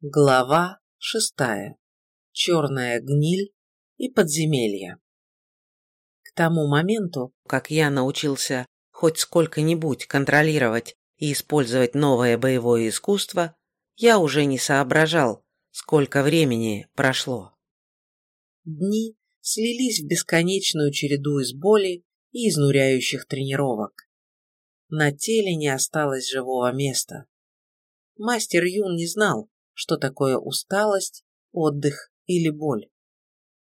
Глава шестая. Черная гниль и подземелье. К тому моменту, как я научился хоть сколько-нибудь контролировать и использовать новое боевое искусство, я уже не соображал, сколько времени прошло. Дни слились в бесконечную череду из боли и изнуряющих тренировок. На теле не осталось живого места. Мастер Юн не знал, что такое усталость, отдых или боль.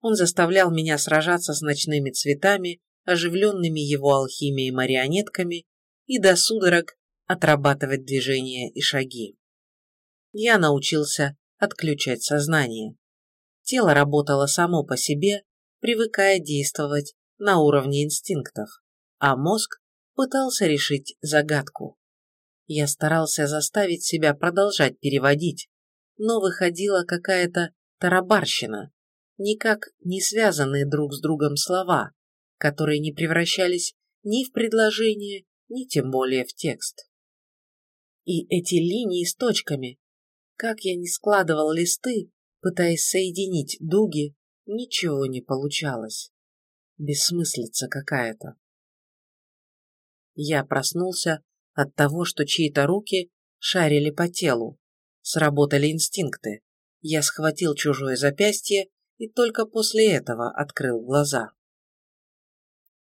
Он заставлял меня сражаться с ночными цветами, оживленными его алхимией марионетками, и до судорог отрабатывать движения и шаги. Я научился отключать сознание. Тело работало само по себе, привыкая действовать на уровне инстинктов, а мозг пытался решить загадку. Я старался заставить себя продолжать переводить, но выходила какая-то тарабарщина, никак не связанные друг с другом слова, которые не превращались ни в предложение, ни тем более в текст. И эти линии с точками, как я не складывал листы, пытаясь соединить дуги, ничего не получалось. Бессмыслица какая-то. Я проснулся от того, что чьи-то руки шарили по телу, Сработали инстинкты. Я схватил чужое запястье и только после этого открыл глаза.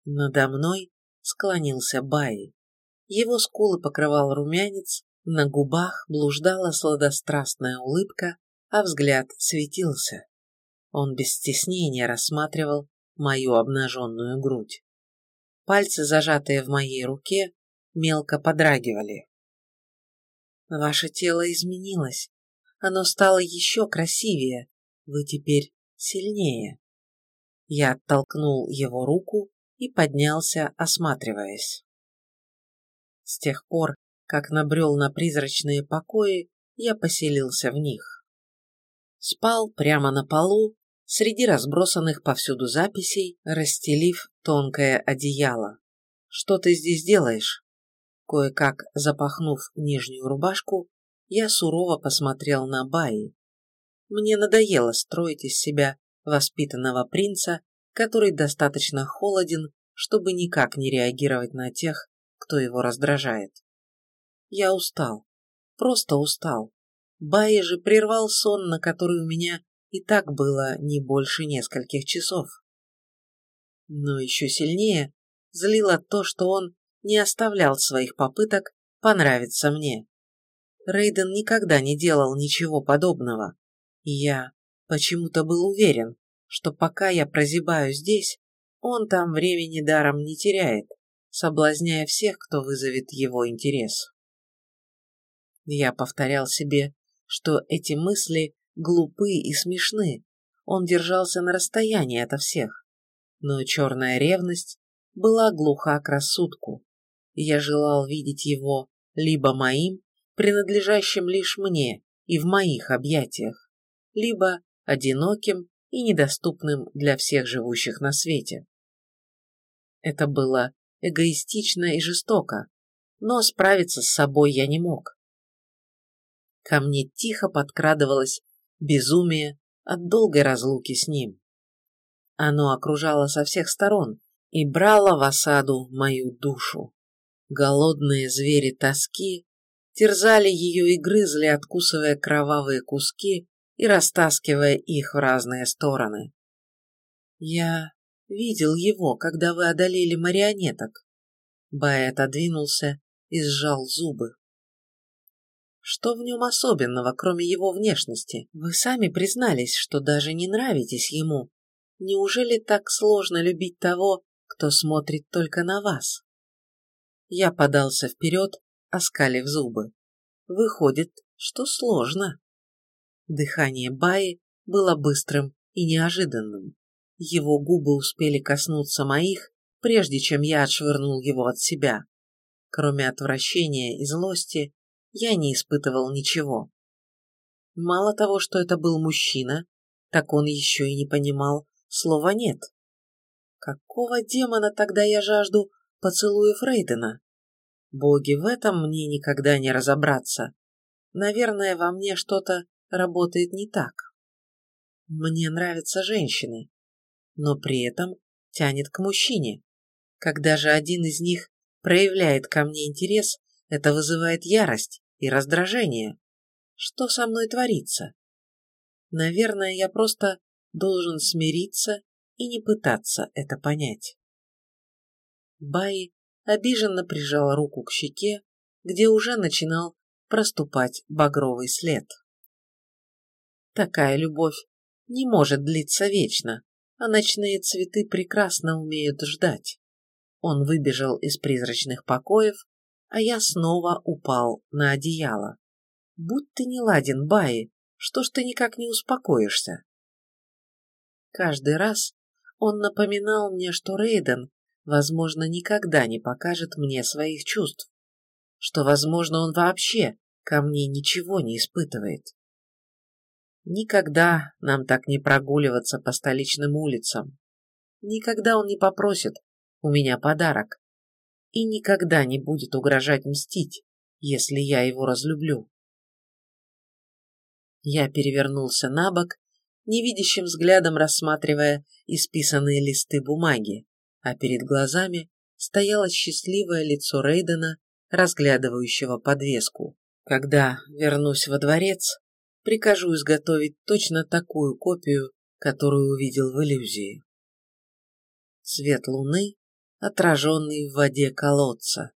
Надо мной склонился Бай. Его скулы покрывал румянец, на губах блуждала сладострастная улыбка, а взгляд светился. Он без стеснения рассматривал мою обнаженную грудь. Пальцы, зажатые в моей руке, мелко подрагивали. Ваше тело изменилось. Оно стало еще красивее. Вы теперь сильнее. Я оттолкнул его руку и поднялся, осматриваясь. С тех пор, как набрел на призрачные покои, я поселился в них. Спал прямо на полу, среди разбросанных повсюду записей, расстелив тонкое одеяло. «Что ты здесь делаешь?» Кое-как запахнув нижнюю рубашку, я сурово посмотрел на Баи. Мне надоело строить из себя воспитанного принца, который достаточно холоден, чтобы никак не реагировать на тех, кто его раздражает. Я устал. Просто устал. Баи же прервал сон, на который у меня и так было не больше нескольких часов. Но еще сильнее злило то, что он не оставлял своих попыток понравиться мне. Рейден никогда не делал ничего подобного, и я почему-то был уверен, что пока я прозябаю здесь, он там времени даром не теряет, соблазняя всех, кто вызовет его интерес. Я повторял себе, что эти мысли глупы и смешны, он держался на расстоянии ото всех, но черная ревность была глуха к рассудку, я желал видеть его либо моим, принадлежащим лишь мне и в моих объятиях, либо одиноким и недоступным для всех живущих на свете. Это было эгоистично и жестоко, но справиться с собой я не мог. Ко мне тихо подкрадывалось безумие от долгой разлуки с ним. Оно окружало со всех сторон и брало в осаду мою душу. Голодные звери тоски терзали ее и грызли, откусывая кровавые куски и растаскивая их в разные стороны. Я видел его, когда вы одолели марионеток. Бай отодвинулся и сжал зубы. Что в нем особенного, кроме его внешности? Вы сами признались, что даже не нравитесь ему. Неужели так сложно любить того, кто смотрит только на вас? Я подался вперед, оскалив зубы. Выходит, что сложно. Дыхание Баи было быстрым и неожиданным. Его губы успели коснуться моих, прежде чем я отшвырнул его от себя. Кроме отвращения и злости, я не испытывал ничего. Мало того, что это был мужчина, так он еще и не понимал слова «нет». Какого демона тогда я жажду поцелуев Рейдена. Боги, в этом мне никогда не разобраться. Наверное, во мне что-то работает не так. Мне нравятся женщины, но при этом тянет к мужчине. Когда же один из них проявляет ко мне интерес, это вызывает ярость и раздражение. Что со мной творится? Наверное, я просто должен смириться и не пытаться это понять. Баи обиженно прижал руку к щеке, где уже начинал проступать багровый след. Такая любовь не может длиться вечно, а ночные цветы прекрасно умеют ждать. Он выбежал из призрачных покоев, а я снова упал на одеяло. Будь ты не ладен, Баи, что ж ты никак не успокоишься? Каждый раз он напоминал мне, что Рейден, возможно, никогда не покажет мне своих чувств, что, возможно, он вообще ко мне ничего не испытывает. Никогда нам так не прогуливаться по столичным улицам. Никогда он не попросит у меня подарок. И никогда не будет угрожать мстить, если я его разлюблю. Я перевернулся на бок, невидящим взглядом рассматривая исписанные листы бумаги, а перед глазами стояло счастливое лицо Рейдена, разглядывающего подвеску. Когда вернусь во дворец, прикажу изготовить точно такую копию, которую увидел в иллюзии. Свет луны, отраженный в воде колодца.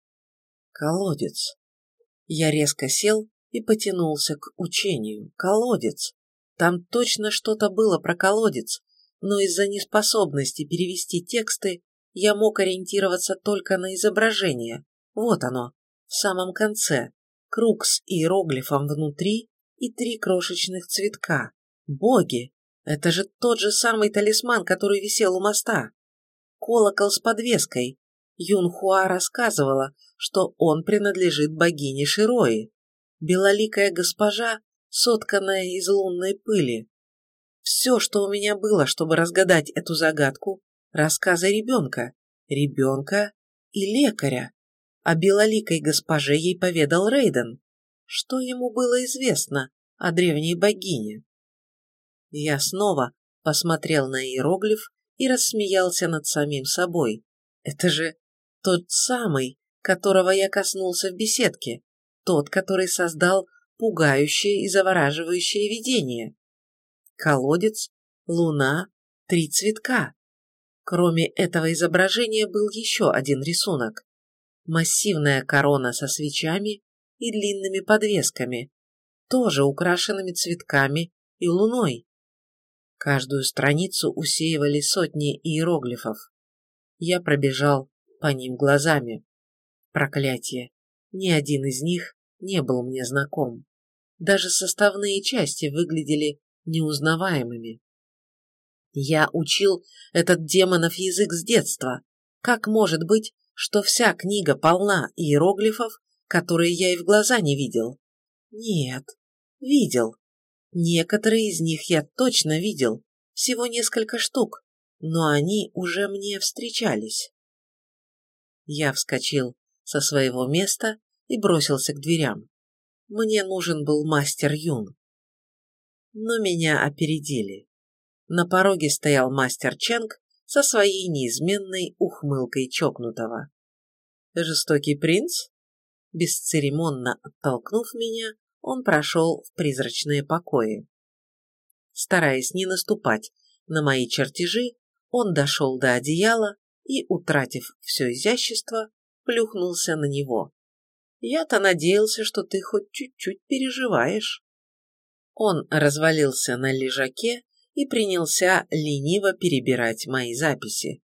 Колодец. Я резко сел и потянулся к учению. Колодец. Там точно что-то было про колодец, но из-за неспособности перевести тексты я мог ориентироваться только на изображение. Вот оно, в самом конце. Круг с иероглифом внутри и три крошечных цветка. Боги! Это же тот же самый талисман, который висел у моста. Колокол с подвеской. Юнхуа рассказывала, что он принадлежит богине Широи белоликая госпожа, сотканная из лунной пыли. Все, что у меня было, чтобы разгадать эту загадку, рассказы ребенка, ребенка и лекаря. О белоликой госпоже ей поведал Рейден. Что ему было известно о древней богине? Я снова посмотрел на иероглиф и рассмеялся над самим собой. Это же тот самый, которого я коснулся в беседке тот, который создал пугающее и завораживающее видение. Колодец, луна, три цветка. Кроме этого изображения был еще один рисунок. Массивная корона со свечами и длинными подвесками, тоже украшенными цветками и луной. Каждую страницу усеивали сотни иероглифов. Я пробежал по ним глазами. Проклятие! Ни один из них не был мне знаком. Даже составные части выглядели неузнаваемыми. Я учил этот демонов язык с детства. Как может быть, что вся книга полна иероглифов, которые я и в глаза не видел? Нет, видел. Некоторые из них я точно видел, всего несколько штук, но они уже мне встречались. Я вскочил со своего места и бросился к дверям. Мне нужен был мастер Юн. Но меня опередили. На пороге стоял мастер Ченг со своей неизменной ухмылкой чокнутого. «Жестокий принц?» Бесцеремонно оттолкнув меня, он прошел в призрачные покои. Стараясь не наступать на мои чертежи, он дошел до одеяла и, утратив все изящество, плюхнулся на него. Я-то надеялся, что ты хоть чуть-чуть переживаешь. Он развалился на лежаке и принялся лениво перебирать мои записи.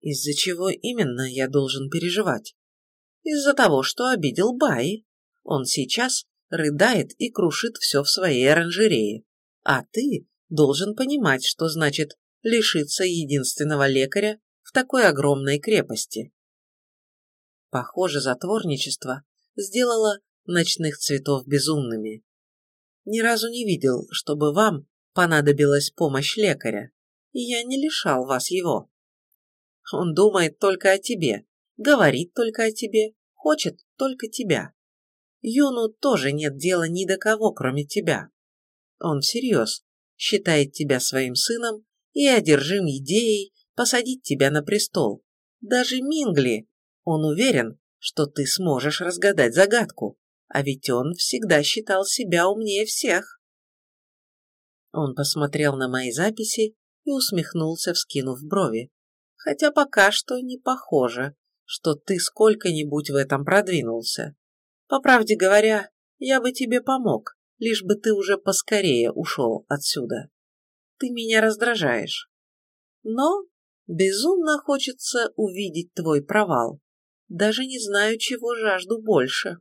Из-за чего именно я должен переживать? Из-за того, что обидел Баи. Он сейчас рыдает и крушит все в своей оранжерее. А ты должен понимать, что значит лишиться единственного лекаря в такой огромной крепости. Похоже, затворничество сделало ночных цветов безумными. Ни разу не видел, чтобы вам понадобилась помощь лекаря, и я не лишал вас его. Он думает только о тебе, говорит только о тебе, хочет только тебя. Юну тоже нет дела ни до кого, кроме тебя. он всерьез, считает тебя своим сыном и одержим идеей посадить тебя на престол. Даже Мингли, он уверен, что ты сможешь разгадать загадку, а ведь он всегда считал себя умнее всех. Он посмотрел на мои записи и усмехнулся, вскинув брови. Хотя пока что не похоже, что ты сколько-нибудь в этом продвинулся. По правде говоря, я бы тебе помог, лишь бы ты уже поскорее ушел отсюда. Ты меня раздражаешь. Но безумно хочется увидеть твой провал. Даже не знаю, чего жажду больше.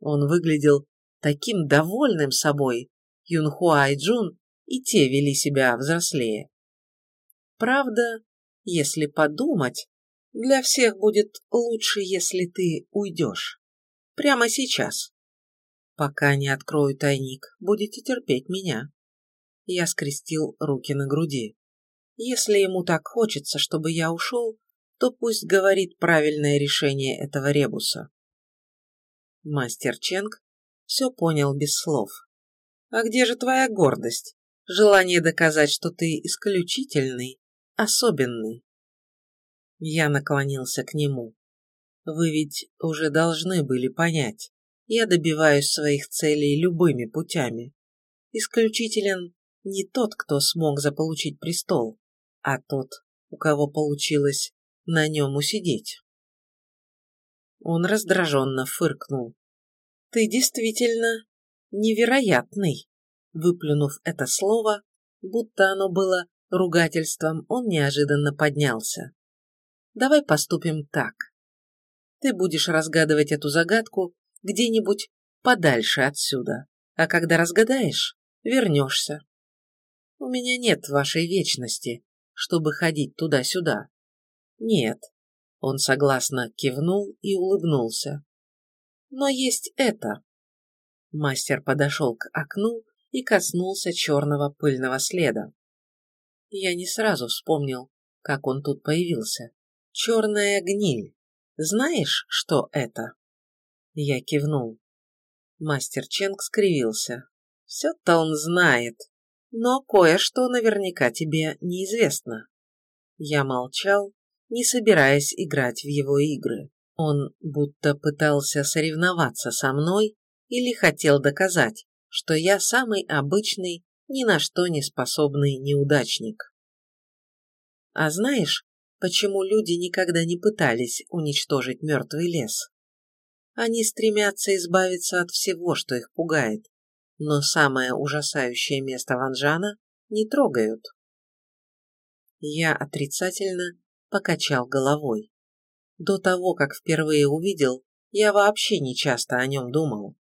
Он выглядел таким довольным собой, Юнхуа и Джун и те вели себя взрослее. Правда, если подумать, для всех будет лучше, если ты уйдешь. Прямо сейчас. Пока не открою тайник, будете терпеть меня. Я скрестил руки на груди. Если ему так хочется, чтобы я ушел, то пусть говорит правильное решение этого ребуса. Мастер Ченг все понял без слов. А где же твоя гордость? Желание доказать, что ты исключительный, особенный. Я наклонился к нему. Вы ведь уже должны были понять. Я добиваюсь своих целей любыми путями. Исключителен не тот, кто смог заполучить престол, а тот, у кого получилось на нем усидеть. Он раздраженно фыркнул. «Ты действительно невероятный!» Выплюнув это слово, будто оно было ругательством, он неожиданно поднялся. «Давай поступим так. Ты будешь разгадывать эту загадку где-нибудь подальше отсюда, а когда разгадаешь, вернешься. У меня нет вашей вечности, чтобы ходить туда-сюда. Нет. Он согласно кивнул и улыбнулся. Но есть это. Мастер подошел к окну и коснулся черного пыльного следа. Я не сразу вспомнил, как он тут появился. Черная гниль. Знаешь, что это? Я кивнул. Мастер Ченг скривился. Все-то он знает, но кое-что наверняка тебе неизвестно. Я молчал, не собираясь играть в его игры. Он будто пытался соревноваться со мной или хотел доказать, что я самый обычный, ни на что не способный неудачник. А знаешь, почему люди никогда не пытались уничтожить мертвый лес? Они стремятся избавиться от всего, что их пугает, но самое ужасающее место Ванжана не трогают. Я отрицательно покачал головой. До того, как впервые увидел, я вообще не часто о нем думал.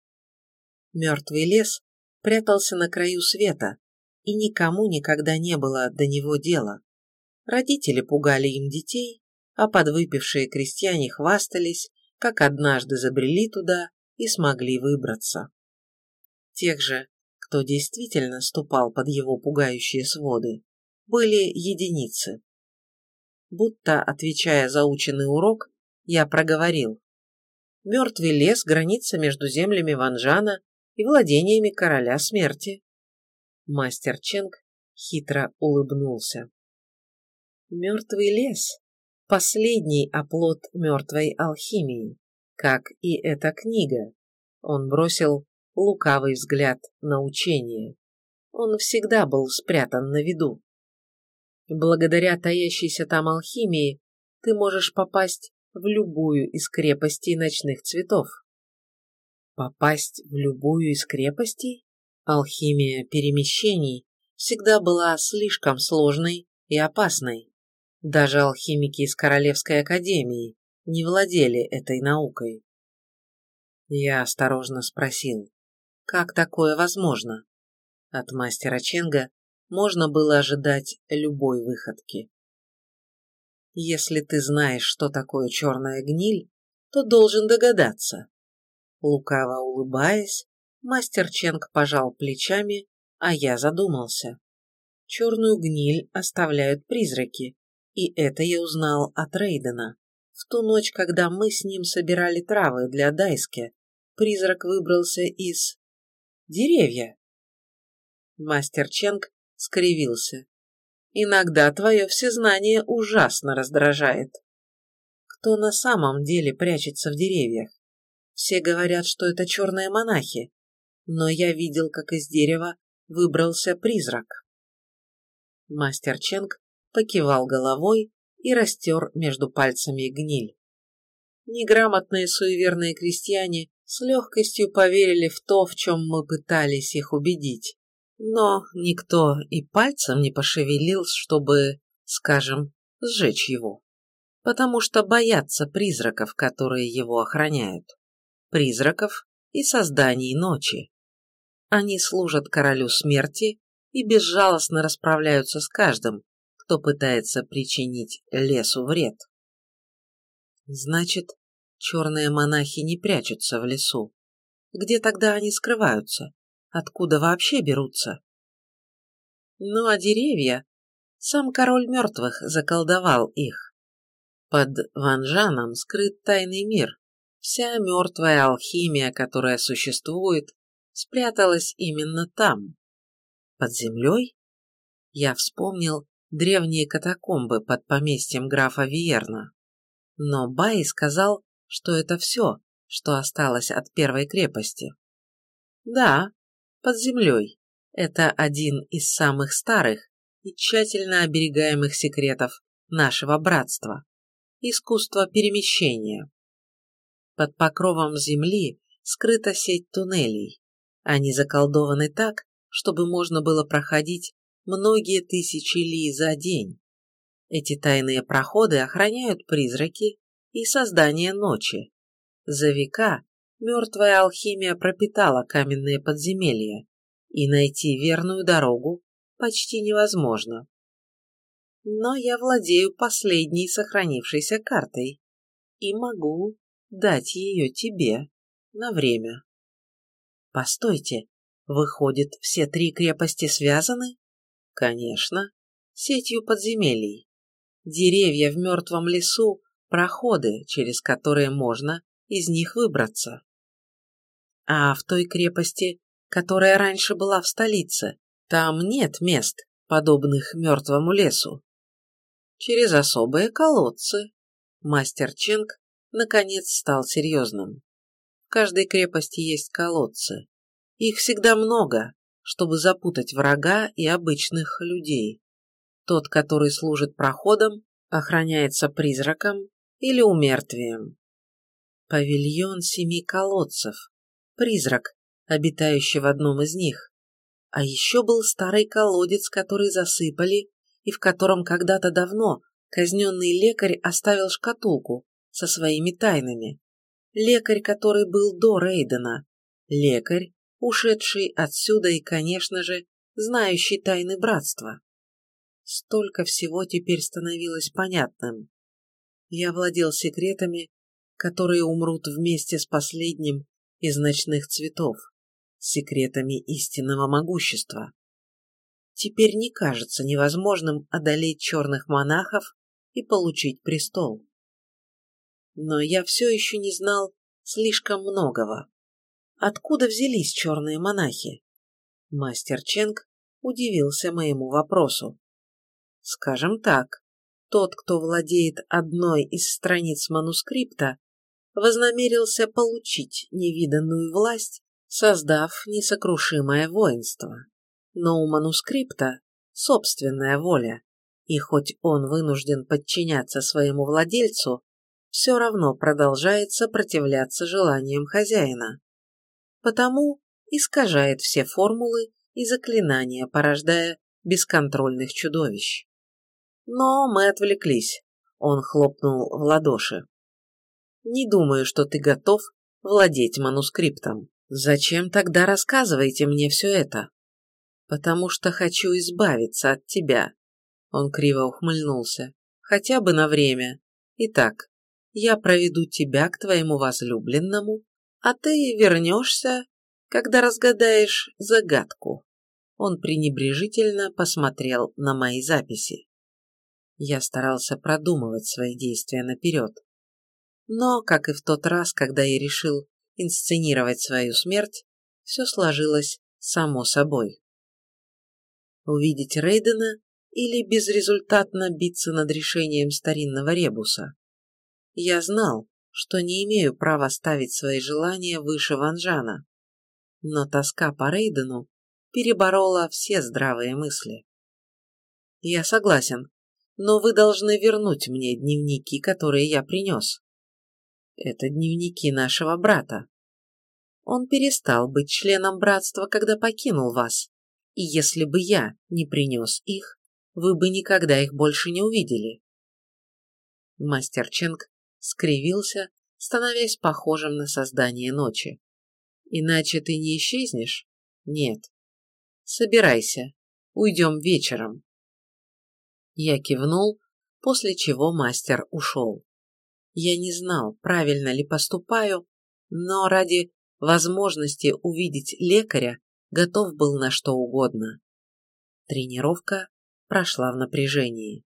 Мертвый лес прятался на краю света, и никому никогда не было до него дела. Родители пугали им детей, а подвыпившие крестьяне хвастались, как однажды забрели туда и смогли выбраться. Тех же, кто действительно ступал под его пугающие своды, были единицы. Будто, отвечая заученный урок, я проговорил. Мертвый лес граница между землями Ванжана и владениями короля смерти. Мастер Ченг хитро улыбнулся. Мертвый лес – последний оплот мертвой алхимии, как и эта книга. Он бросил лукавый взгляд на учение. Он всегда был спрятан на виду. Благодаря таящейся там алхимии ты можешь попасть в любую из крепостей ночных цветов. Попасть в любую из крепостей? Алхимия перемещений всегда была слишком сложной и опасной. Даже алхимики из Королевской академии не владели этой наукой. Я осторожно спросил, как такое возможно? От мастера Ченга можно было ожидать любой выходки. Если ты знаешь, что такое черная гниль, то должен догадаться. Лукаво улыбаясь, мастер Ченг пожал плечами, а я задумался. Черную гниль оставляют призраки, и это я узнал от Рейдена. В ту ночь, когда мы с ним собирали травы для Дайски, призрак выбрался из... деревья. Мастер Ченг скривился. Иногда твое всезнание ужасно раздражает. Кто на самом деле прячется в деревьях? Все говорят, что это черные монахи, но я видел, как из дерева выбрался призрак. Мастер Ченг покивал головой и растер между пальцами гниль. Неграмотные суеверные крестьяне с легкостью поверили в то, в чем мы пытались их убедить. Но никто и пальцем не пошевелил, чтобы, скажем, сжечь его. Потому что боятся призраков, которые его охраняют. Призраков и созданий ночи. Они служат королю смерти и безжалостно расправляются с каждым, кто пытается причинить лесу вред. Значит, черные монахи не прячутся в лесу. Где тогда они скрываются? Откуда вообще берутся? Ну а деревья? Сам король мертвых заколдовал их. Под Ванжаном скрыт тайный мир. Вся мертвая алхимия, которая существует, спряталась именно там. Под землей? Я вспомнил, древние катакомбы под поместьем графа Виерна. Но Бай сказал, что это все, что осталось от первой крепости. Да, под землей. Это один из самых старых и тщательно оберегаемых секретов нашего братства. Искусство перемещения. Под покровом земли скрыта сеть туннелей. Они заколдованы так, чтобы можно было проходить многие тысячи ли за день. Эти тайные проходы охраняют призраки и создание ночи. За века мертвая алхимия пропитала каменные подземелья, и найти верную дорогу почти невозможно. Но я владею последней сохранившейся картой и могу дать ее тебе на время. Постойте, выходит, все три крепости связаны? Конечно, сетью подземелий. Деревья в мертвом лесу – проходы, через которые можно из них выбраться. А в той крепости, которая раньше была в столице, там нет мест, подобных мертвому лесу. Через особые колодцы. Мастер Ченг наконец стал серьезным. В каждой крепости есть колодцы. Их всегда много, чтобы запутать врага и обычных людей. Тот, который служит проходом, охраняется призраком или умертвием. Павильон семи колодцев. Призрак, обитающий в одном из них. А еще был старый колодец, который засыпали, и в котором когда-то давно казненный лекарь оставил шкатулку со своими тайнами. Лекарь, который был до Рейдена. Лекарь, ушедший отсюда и, конечно же, знающий тайны братства. Столько всего теперь становилось понятным. Я владел секретами, которые умрут вместе с последним из ночных цветов, секретами истинного могущества. Теперь не кажется невозможным одолеть черных монахов и получить престол. Но я все еще не знал слишком многого. Откуда взялись черные монахи? Мастер Ченг удивился моему вопросу. Скажем так, тот, кто владеет одной из страниц манускрипта, вознамерился получить невиданную власть, создав несокрушимое воинство. Но у манускрипта собственная воля, и хоть он вынужден подчиняться своему владельцу, все равно продолжает сопротивляться желаниям хозяина потому искажает все формулы и заклинания, порождая бесконтрольных чудовищ. Но мы отвлеклись. Он хлопнул в ладоши. Не думаю, что ты готов владеть манускриптом. Зачем тогда рассказываете мне все это? Потому что хочу избавиться от тебя. Он криво ухмыльнулся. Хотя бы на время. Итак, я проведу тебя к твоему возлюбленному, а ты вернешься, когда разгадаешь загадку. Он пренебрежительно посмотрел на мои записи. Я старался продумывать свои действия наперед. Но, как и в тот раз, когда я решил инсценировать свою смерть, все сложилось само собой. Увидеть Рейдена или безрезультатно биться над решением старинного ребуса? Я знал, что не имею права ставить свои желания выше Ванжана, но тоска по Рейдену переборола все здравые мысли. Я согласен, но вы должны вернуть мне дневники, которые я принес. Это дневники нашего брата. Он перестал быть членом братства, когда покинул вас, и если бы я не принес их, вы бы никогда их больше не увидели. Мастер Ченг скривился, становясь похожим на создание ночи. Иначе ты не исчезнешь? Нет. Собирайся, уйдем вечером. Я кивнул, после чего мастер ушел. Я не знал, правильно ли поступаю, но ради возможности увидеть лекаря готов был на что угодно. Тренировка прошла в напряжении.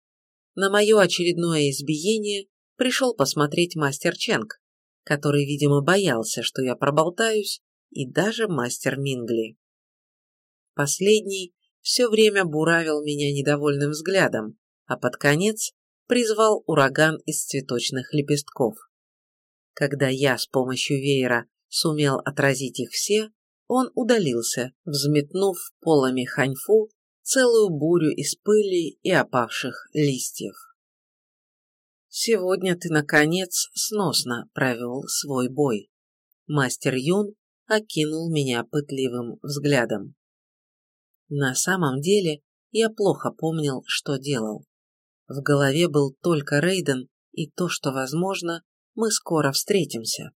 На мое очередное избиение пришел посмотреть мастер Ченг, который, видимо, боялся, что я проболтаюсь, и даже мастер Мингли. Последний все время буравил меня недовольным взглядом, а под конец призвал ураган из цветочных лепестков. Когда я с помощью веера сумел отразить их все, он удалился, взметнув полами ханьфу целую бурю из пыли и опавших листьев. Сегодня ты, наконец, сносно провел свой бой. Мастер Юн окинул меня пытливым взглядом. На самом деле, я плохо помнил, что делал. В голове был только Рейден и то, что, возможно, мы скоро встретимся.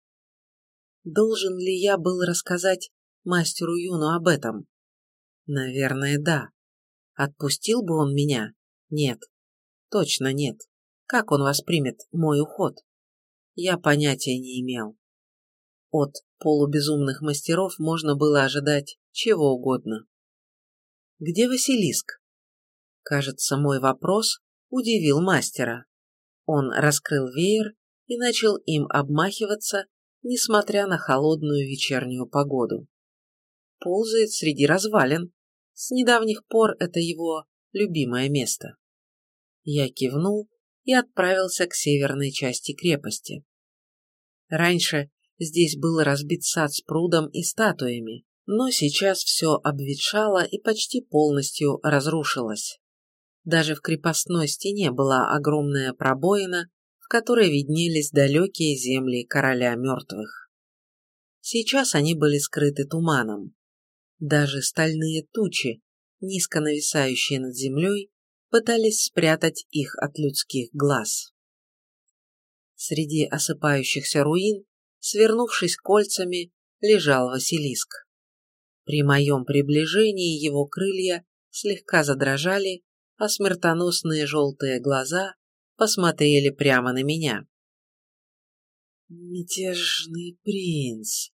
Должен ли я был рассказать мастеру Юну об этом? Наверное, да. Отпустил бы он меня? Нет. Точно нет. Как он воспримет мой уход? Я понятия не имел. От полубезумных мастеров можно было ожидать чего угодно. Где Василиск? Кажется, мой вопрос удивил мастера. Он раскрыл веер и начал им обмахиваться, несмотря на холодную вечернюю погоду. Ползает среди развалин. С недавних пор это его любимое место. Я кивнул и отправился к северной части крепости. Раньше здесь был разбит сад с прудом и статуями, но сейчас все обветшало и почти полностью разрушилось. Даже в крепостной стене была огромная пробоина, в которой виднелись далекие земли короля мертвых. Сейчас они были скрыты туманом. Даже стальные тучи, низко нависающие над землей, пытались спрятать их от людских глаз. Среди осыпающихся руин, свернувшись кольцами, лежал Василиск. При моем приближении его крылья слегка задрожали, а смертоносные желтые глаза посмотрели прямо на меня. «Мятежный принц,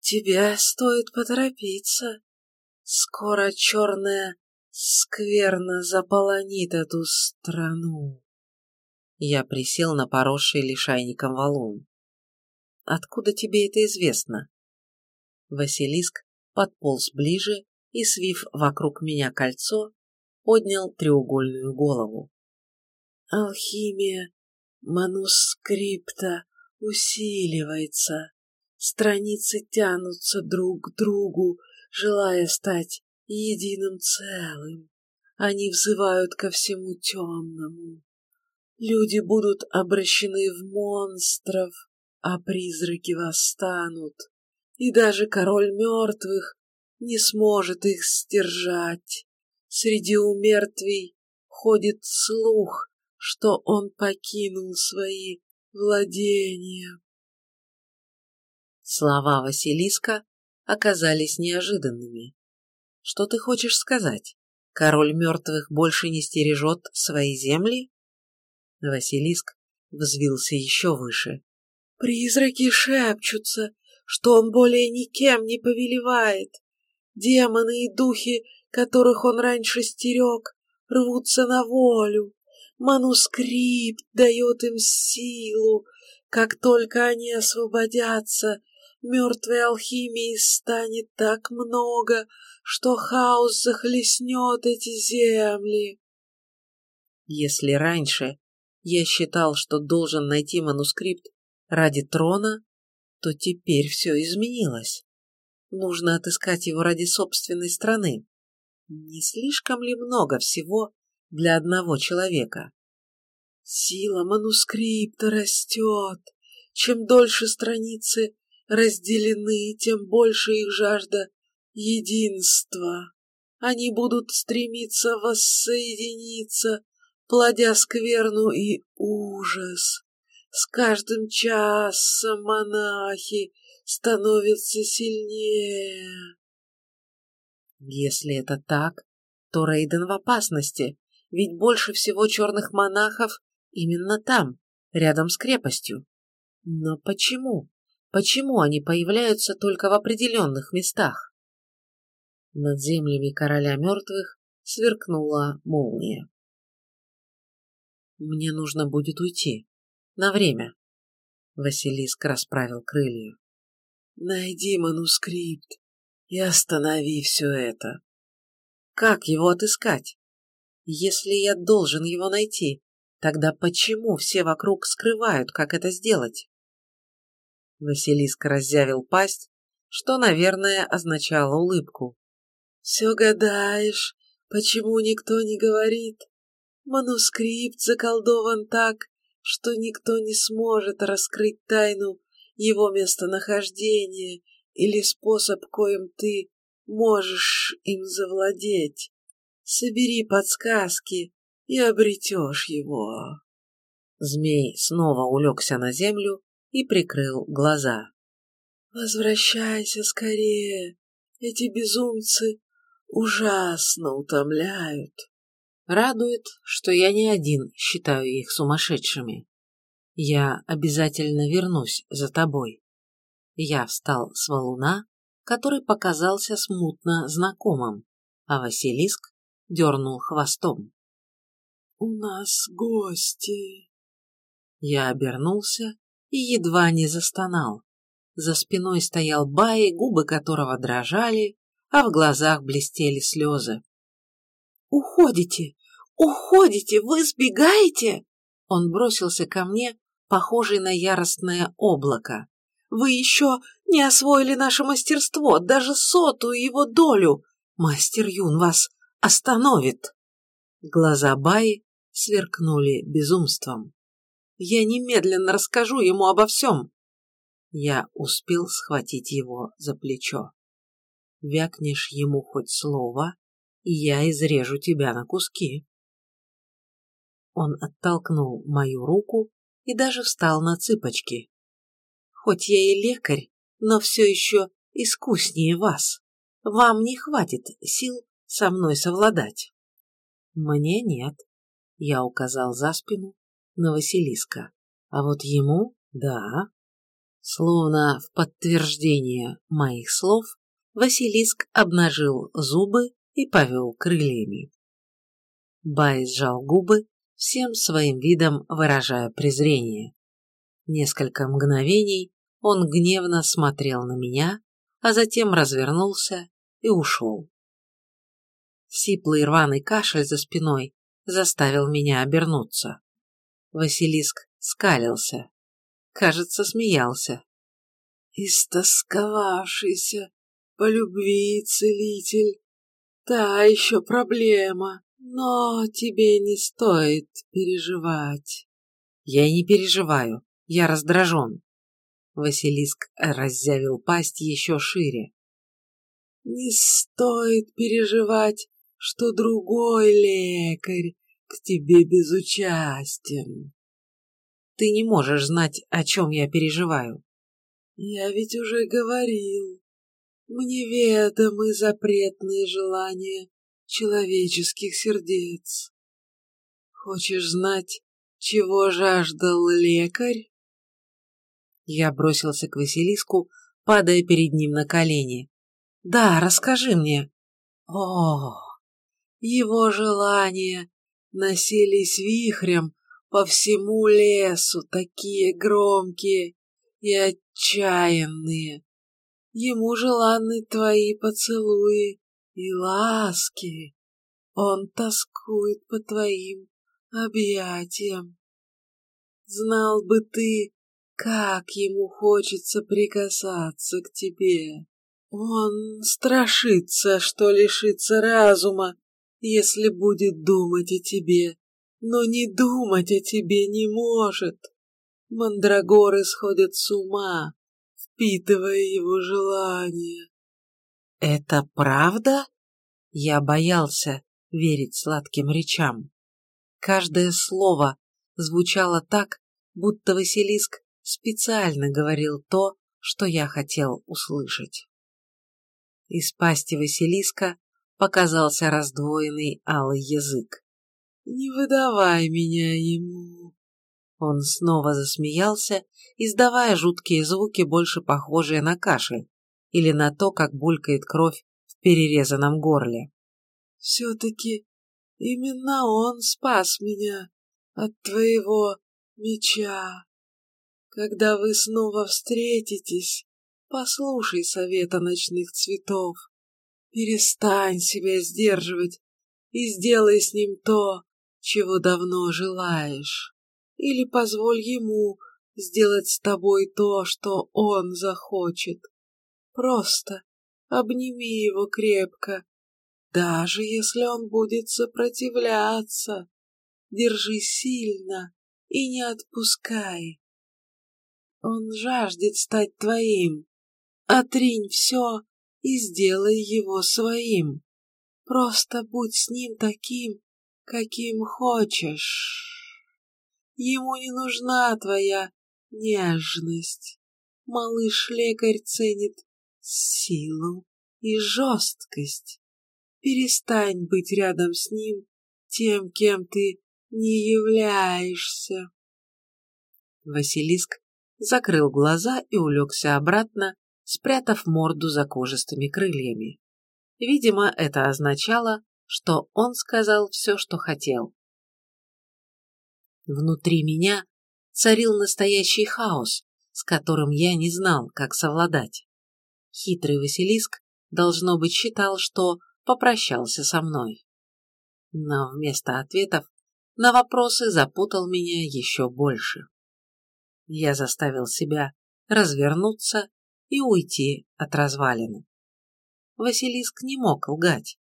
тебе стоит поторопиться. Скоро черная скверно заполонит эту страну». Я присел на поросший лишайником валун. «Откуда тебе это известно?» Василиск подполз ближе и, свив вокруг меня кольцо, поднял треугольную голову. Алхимия манускрипта усиливается. Страницы тянутся друг к другу, желая стать единым целым. Они взывают ко всему темному. Люди будут обращены в монстров, а призраки восстанут, и даже король мертвых не сможет их сдержать. Среди умертвий ходит слух, что он покинул свои владения. Слова Василиска оказались неожиданными. Что ты хочешь сказать? Король мертвых больше не стережет свои земли? Василиск взвился еще выше. Призраки шепчутся, что он более никем не повелевает. Демоны и духи которых он раньше стерег, рвутся на волю. Манускрипт дает им силу. Как только они освободятся, мертвой алхимии станет так много, что хаос захлестнет эти земли. Если раньше я считал, что должен найти манускрипт ради трона, то теперь все изменилось. Нужно отыскать его ради собственной страны. Не слишком ли много всего для одного человека? Сила манускрипта растет. Чем дольше страницы разделены, тем больше их жажда единства. Они будут стремиться воссоединиться, плодя скверну и ужас. С каждым часом монахи становятся сильнее. Если это так, то Рейден в опасности, ведь больше всего черных монахов именно там, рядом с крепостью. Но почему? Почему они появляются только в определенных местах? Над землями короля мертвых сверкнула молния. Мне нужно будет уйти. На время. Василиск расправил крылья. Найди манускрипт и останови все это. Как его отыскать? Если я должен его найти, тогда почему все вокруг скрывают, как это сделать? Василиск разъявил пасть, что, наверное, означало улыбку. «Все гадаешь, почему никто не говорит? Манускрипт заколдован так, что никто не сможет раскрыть тайну его местонахождения или способ, коим ты можешь им завладеть. Собери подсказки и обретешь его. Змей снова улегся на землю и прикрыл глаза. «Возвращайся скорее, эти безумцы ужасно утомляют». Радует, что я не один считаю их сумасшедшими. Я обязательно вернусь за тобой. Я встал с валуна, который показался смутно знакомым, а Василиск дернул хвостом. «У нас гости!» Я обернулся и едва не застонал. За спиной стоял Бай, губы которого дрожали, а в глазах блестели слезы. «Уходите! Уходите! Вы сбегаете!» Он бросился ко мне, похожий на яростное облако. «Вы еще не освоили наше мастерство, даже сотую его долю! Мастер Юн вас остановит!» Глаза Баи сверкнули безумством. Я немедленно расскажу ему обо всем. Я успел схватить его за плечо. Вякнешь ему хоть слово, и я изрежу тебя на куски. Он оттолкнул мою руку и даже встал на цыпочки. Хоть я и лекарь, но все еще искуснее вас. Вам не хватит сил со мной совладать. Мне нет. Я указал за спину на Василиска. А вот ему – да. Словно в подтверждение моих слов, Василиск обнажил зубы и повел крыльями. Бай сжал губы, всем своим видом выражая презрение. Несколько мгновений он гневно смотрел на меня, а затем развернулся и ушел. Сиплый рваный кашель за спиной заставил меня обернуться. Василиск скалился. Кажется, смеялся. «Истосковавшийся по любви, целитель, та еще проблема, но тебе не стоит переживать». «Я не переживаю, я раздражен». Василиск раззявил пасть еще шире. «Не стоит переживать, что другой лекарь к тебе безучастен. Ты не можешь знать, о чем я переживаю. Я ведь уже говорил. Мне ведомы запретные желания человеческих сердец. Хочешь знать, чего жаждал лекарь? Я бросился к Василиску, падая перед ним на колени. Да, расскажи мне. О, его желания носились вихрем по всему лесу, такие громкие и отчаянные, ему желанны твои поцелуи и ласки. Он тоскует по твоим объятиям. Знал бы ты, как ему хочется прикасаться к тебе. Он страшится, что лишится разума, если будет думать о тебе, но не думать о тебе не может. Мандрагоры сходят с ума, впитывая его желание. Это правда? Я боялся верить сладким речам. Каждое слово звучало так, будто Василиск специально говорил то, что я хотел услышать. Из пасти Василиска показался раздвоенный алый язык. «Не выдавай меня ему!» Он снова засмеялся, издавая жуткие звуки, больше похожие на кашель, или на то, как булькает кровь в перерезанном горле. «Все-таки именно он спас меня от твоего меча. Когда вы снова встретитесь, послушай совета ночных цветов. Перестань себя сдерживать и сделай с ним то, чего давно желаешь. Или позволь ему сделать с тобой то, что он захочет. Просто обними его крепко, даже если он будет сопротивляться. Держи сильно и не отпускай. Он жаждет стать твоим. Отринь все и сделай его своим. Просто будь с ним таким, каким хочешь. Ему не нужна твоя нежность. Малыш-лекарь ценит силу и жесткость. Перестань быть рядом с ним тем, кем ты не являешься. Василиск закрыл глаза и улегся обратно, спрятав морду за кожистыми крыльями. Видимо, это означало, что он сказал все, что хотел. Внутри меня царил настоящий хаос, с которым я не знал, как совладать. Хитрый Василиск, должно быть, считал, что попрощался со мной. Но вместо ответов на вопросы запутал меня еще больше. Я заставил себя развернуться и уйти от развалины. Василиск не мог лгать.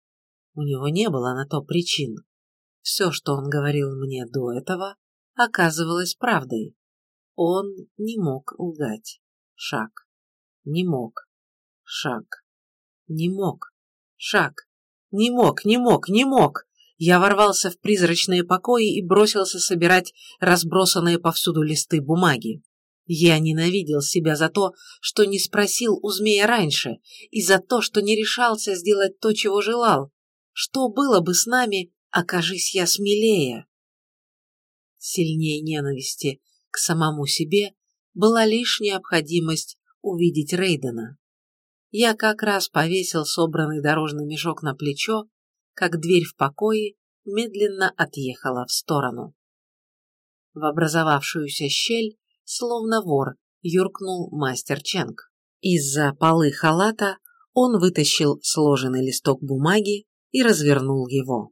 У него не было на то причин. Все, что он говорил мне до этого, оказывалось правдой. Он не мог лгать. Шаг. Не мог. Шаг. Не мог. Шаг. Не мог, не мог, не мог. Я ворвался в призрачные покои и бросился собирать разбросанные повсюду листы бумаги. Я ненавидел себя за то, что не спросил у змея раньше, и за то, что не решался сделать то, чего желал. Что было бы с нами, окажись я смелее? Сильнее ненависти к самому себе была лишь необходимость увидеть Рейдена. Я как раз повесил собранный дорожный мешок на плечо, как дверь в покое медленно отъехала в сторону. В образовавшуюся щель словно вор, юркнул мастер Ченг. Из-за полы халата он вытащил сложенный листок бумаги и развернул его.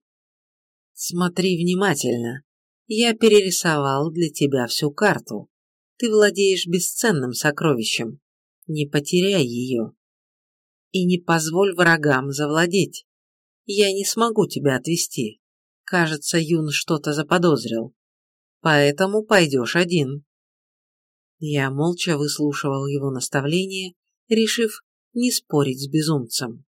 «Смотри внимательно. Я перерисовал для тебя всю карту. Ты владеешь бесценным сокровищем. Не потеряй ее. И не позволь врагам завладеть. Я не смогу тебя отвести. Кажется, Юн что-то заподозрил. Поэтому пойдешь один. Я молча выслушивал его наставление, решив не спорить с безумцем.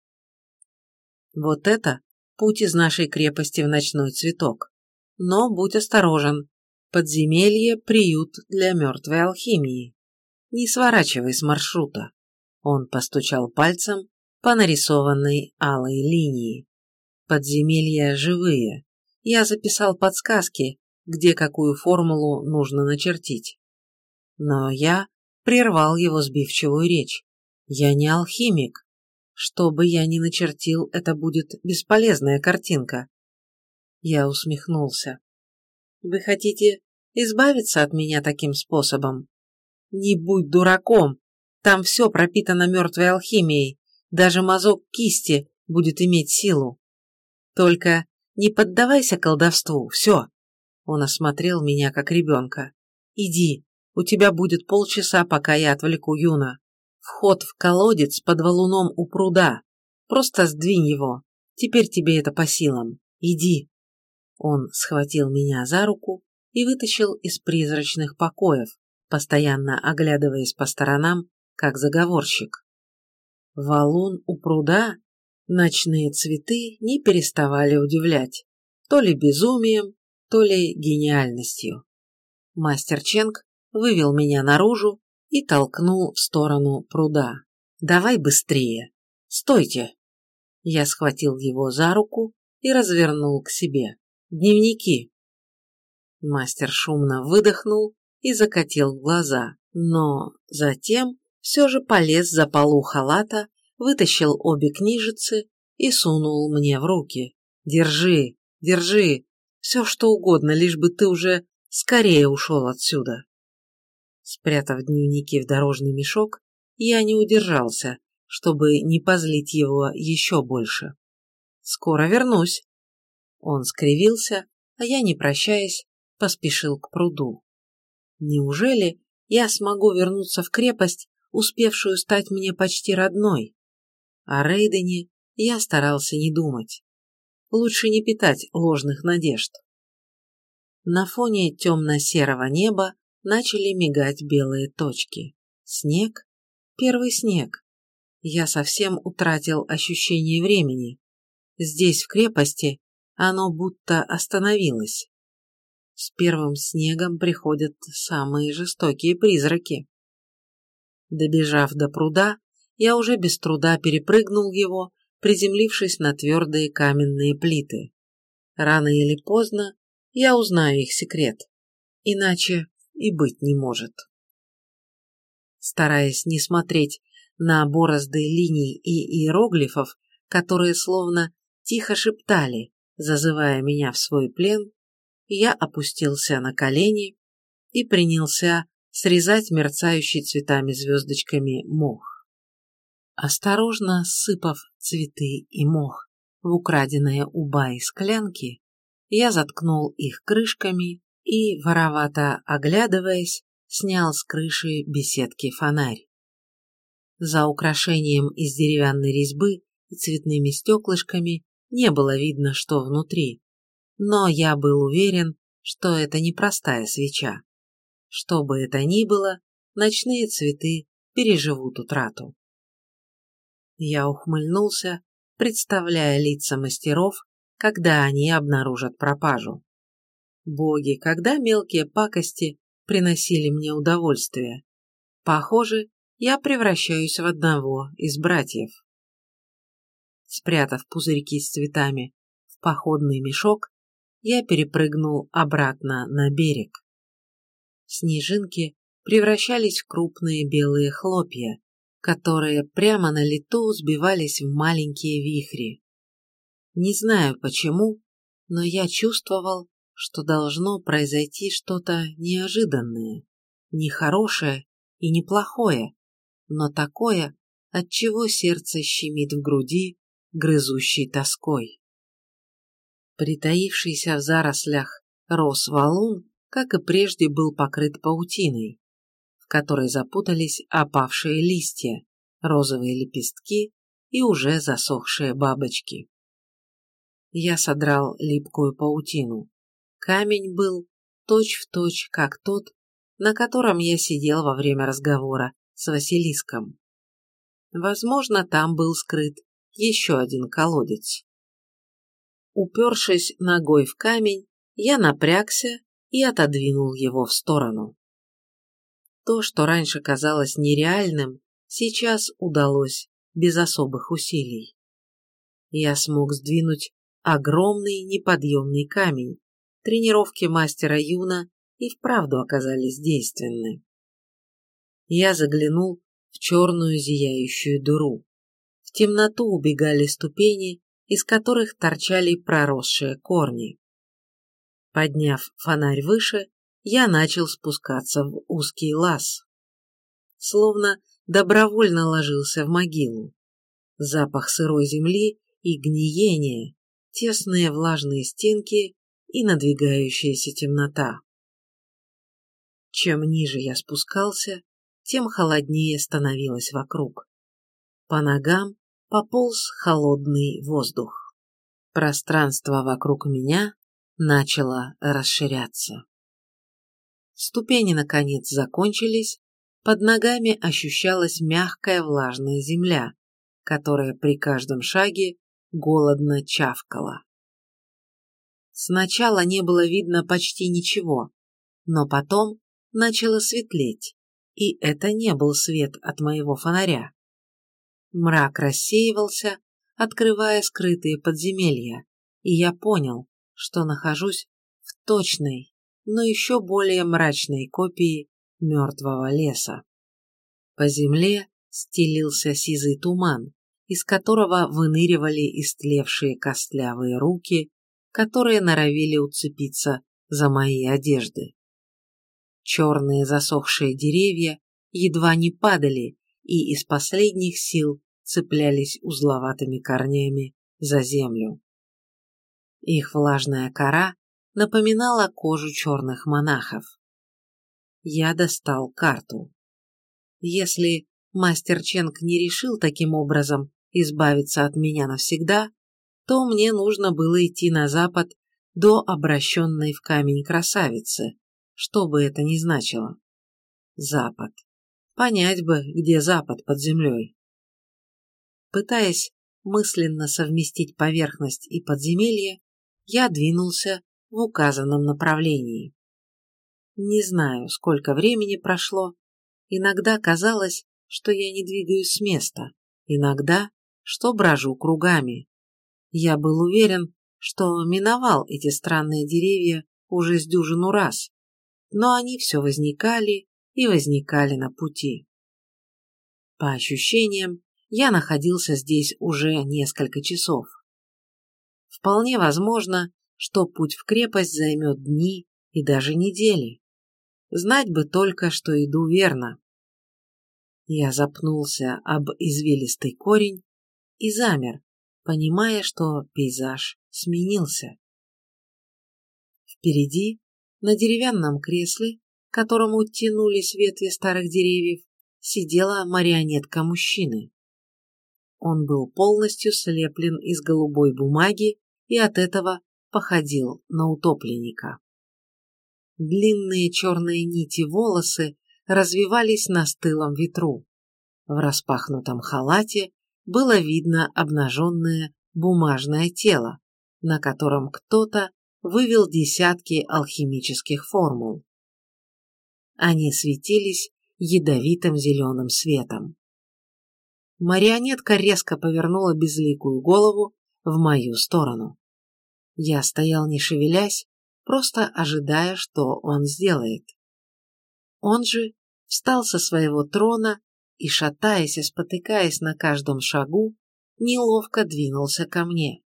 Вот это путь из нашей крепости в ночной цветок. Но будь осторожен, подземелье – приют для мертвой алхимии. Не сворачивай с маршрута. Он постучал пальцем по нарисованной алой линии. Подземелья живые. Я записал подсказки, где какую формулу нужно начертить. Но я прервал его сбивчивую речь. Я не алхимик. Что бы я ни начертил, это будет бесполезная картинка. Я усмехнулся. Вы хотите избавиться от меня таким способом? Не будь дураком. Там все пропитано мертвой алхимией, даже мазок кисти будет иметь силу. Только не поддавайся колдовству, все. Он осмотрел меня как ребенка. Иди, у тебя будет полчаса, пока я отвлеку Юна. Вход в колодец под валуном у пруда. Просто сдвинь его. Теперь тебе это по силам. Иди. Он схватил меня за руку и вытащил из призрачных покоев, постоянно оглядываясь по сторонам, как заговорщик. Валун у пруда, ночные цветы не переставали удивлять, то ли безумием, то ли гениальностью. Мастер Ченг вывел меня наружу и толкнул в сторону пруда. «Давай быстрее! Стойте!» Я схватил его за руку и развернул к себе. «Дневники!» Мастер шумно выдохнул и закатил глаза, но затем все же полез за полу халата, вытащил обе книжицы и сунул мне в руки. «Держи, держи, все что угодно, лишь бы ты уже скорее ушел отсюда». Спрятав дневники в дорожный мешок, я не удержался, чтобы не позлить его еще больше. «Скоро вернусь». Он скривился, а я, не прощаясь, поспешил к пруду. Неужели я смогу вернуться в крепость, успевшую стать мне почти родной? О Рейдене я старался не думать. Лучше не питать ложных надежд. На фоне темно-серого неба начали мигать белые точки. Снег? Первый снег. Я совсем утратил ощущение времени. Здесь, в крепости, оно будто остановилось. С первым снегом приходят самые жестокие призраки. Добежав до пруда, я уже без труда перепрыгнул его, приземлившись на твердые каменные плиты. Рано или поздно я узнаю их секрет. Иначе и быть не может. Стараясь не смотреть на борозды линий и иероглифов, которые словно тихо шептали, зазывая меня в свой плен, я опустился на колени и принялся срезать мерцающий цветами звездочками мох. Осторожно сыпав цветы и мох в украденные у Баи склянки, я заткнул их крышками и, воровато оглядываясь, снял с крыши беседки фонарь. За украшением из деревянной резьбы и цветными стеклышками не было видно, что внутри, но я был уверен, что это не простая свеча. Что бы это ни было, ночные цветы переживут утрату. Я ухмыльнулся, представляя лица мастеров, когда они обнаружат пропажу. Боги, когда мелкие пакости приносили мне удовольствие. Похоже, я превращаюсь в одного из братьев. Спрятав пузырьки с цветами в походный мешок, я перепрыгнул обратно на берег. Снежинки превращались в крупные белые хлопья, которые прямо на лету сбивались в маленькие вихри. Не знаю почему, но я чувствовал, что должно произойти что-то неожиданное, нехорошее и неплохое, но такое, от чего сердце щемит в груди грызущей тоской. Притаившийся в зарослях рос валун, как и прежде был покрыт паутиной, в которой запутались опавшие листья, розовые лепестки и уже засохшие бабочки. Я содрал липкую паутину. Камень был точь-в-точь, точь, как тот, на котором я сидел во время разговора с Василиском. Возможно, там был скрыт еще один колодец. Упершись ногой в камень, я напрягся и отодвинул его в сторону. То, что раньше казалось нереальным, сейчас удалось без особых усилий. Я смог сдвинуть огромный неподъемный камень. Тренировки мастера Юна и вправду оказались действенны. Я заглянул в черную зияющую дыру. В темноту убегали ступени, из которых торчали проросшие корни. Подняв фонарь выше, я начал спускаться в узкий лаз. Словно добровольно ложился в могилу. Запах сырой земли и гниения, тесные влажные стенки и надвигающаяся темнота. Чем ниже я спускался, тем холоднее становилось вокруг. По ногам пополз холодный воздух. Пространство вокруг меня начало расширяться. Ступени, наконец, закончились, под ногами ощущалась мягкая влажная земля, которая при каждом шаге голодно чавкала. Сначала не было видно почти ничего, но потом начало светлеть, и это не был свет от моего фонаря. Мрак рассеивался, открывая скрытые подземелья, и я понял, что нахожусь в точной, но еще более мрачной копии мертвого леса. По земле стелился сизый туман, из которого выныривали истлевшие костлявые руки, которые норовили уцепиться за мои одежды. Черные засохшие деревья едва не падали и из последних сил цеплялись узловатыми корнями за землю. Их влажная кора напоминала кожу черных монахов. Я достал карту. Если мастер Ченг не решил таким образом избавиться от меня навсегда, то мне нужно было идти на запад до обращенной в камень красавицы, что бы это ни значило. Запад. Понять бы, где запад под землей. Пытаясь мысленно совместить поверхность и подземелье, я двинулся в указанном направлении. Не знаю, сколько времени прошло. Иногда казалось, что я не двигаюсь с места, иногда, что брожу кругами. Я был уверен, что миновал эти странные деревья уже с дюжину раз, но они все возникали и возникали на пути. По ощущениям, я находился здесь уже несколько часов. Вполне возможно, что путь в крепость займет дни и даже недели. Знать бы только, что иду верно. Я запнулся об извилистый корень и замер, понимая, что пейзаж сменился. Впереди, на деревянном кресле, которому тянулись ветви старых деревьев, сидела марионетка мужчины. Он был полностью слеплен из голубой бумаги и от этого походил на утопленника. Длинные черные нити волосы развивались на стылом ветру. В распахнутом халате было видно обнаженное бумажное тело, на котором кто-то вывел десятки алхимических формул. Они светились ядовитым зеленым светом. Марионетка резко повернула безликую голову в мою сторону. Я стоял не шевелясь, просто ожидая, что он сделает. Он же встал со своего трона и, шатаясь и спотыкаясь на каждом шагу, неловко двинулся ко мне.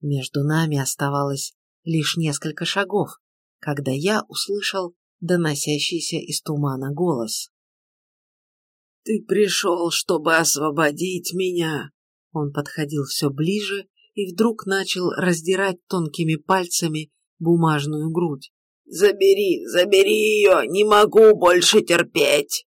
Между нами оставалось лишь несколько шагов, когда я услышал доносящийся из тумана голос. «Ты пришел, чтобы освободить меня!» Он подходил все ближе и вдруг начал раздирать тонкими пальцами бумажную грудь. «Забери, забери ее! Не могу больше терпеть!»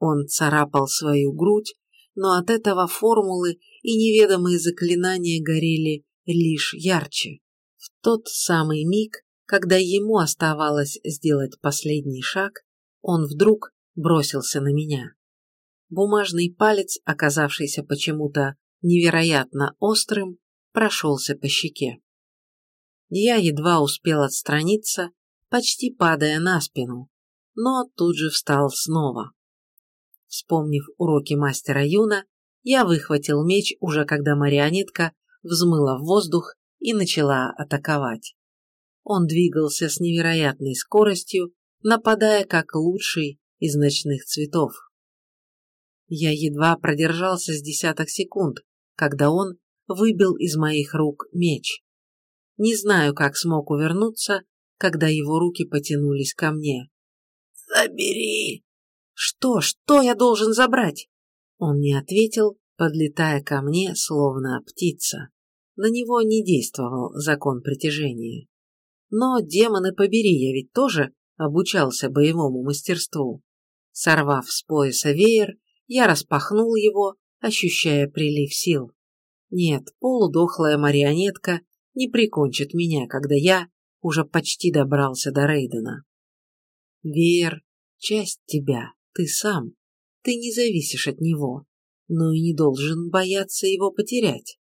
Он царапал свою грудь, но от этого формулы и неведомые заклинания горели лишь ярче. В тот самый миг, когда ему оставалось сделать последний шаг, он вдруг бросился на меня. Бумажный палец, оказавшийся почему-то невероятно острым, прошелся по щеке. Я едва успел отстраниться, почти падая на спину, но тут же встал снова. Вспомнив уроки мастера Юна, я выхватил меч уже когда марионетка взмыла в воздух и начала атаковать. Он двигался с невероятной скоростью, нападая как лучший из ночных цветов. Я едва продержался с десяток секунд, когда он выбил из моих рук меч. Не знаю, как смог увернуться, когда его руки потянулись ко мне. «Забери!» — Что, что я должен забрать? Он не ответил, подлетая ко мне, словно птица. На него не действовал закон притяжения. Но, демоны побери, я ведь тоже обучался боевому мастерству. Сорвав с пояса веер, я распахнул его, ощущая прилив сил. Нет, полудохлая марионетка не прикончит меня, когда я уже почти добрался до Рейдена. Веер — часть тебя, ты сам. Ты не зависишь от него, но и не должен бояться его потерять.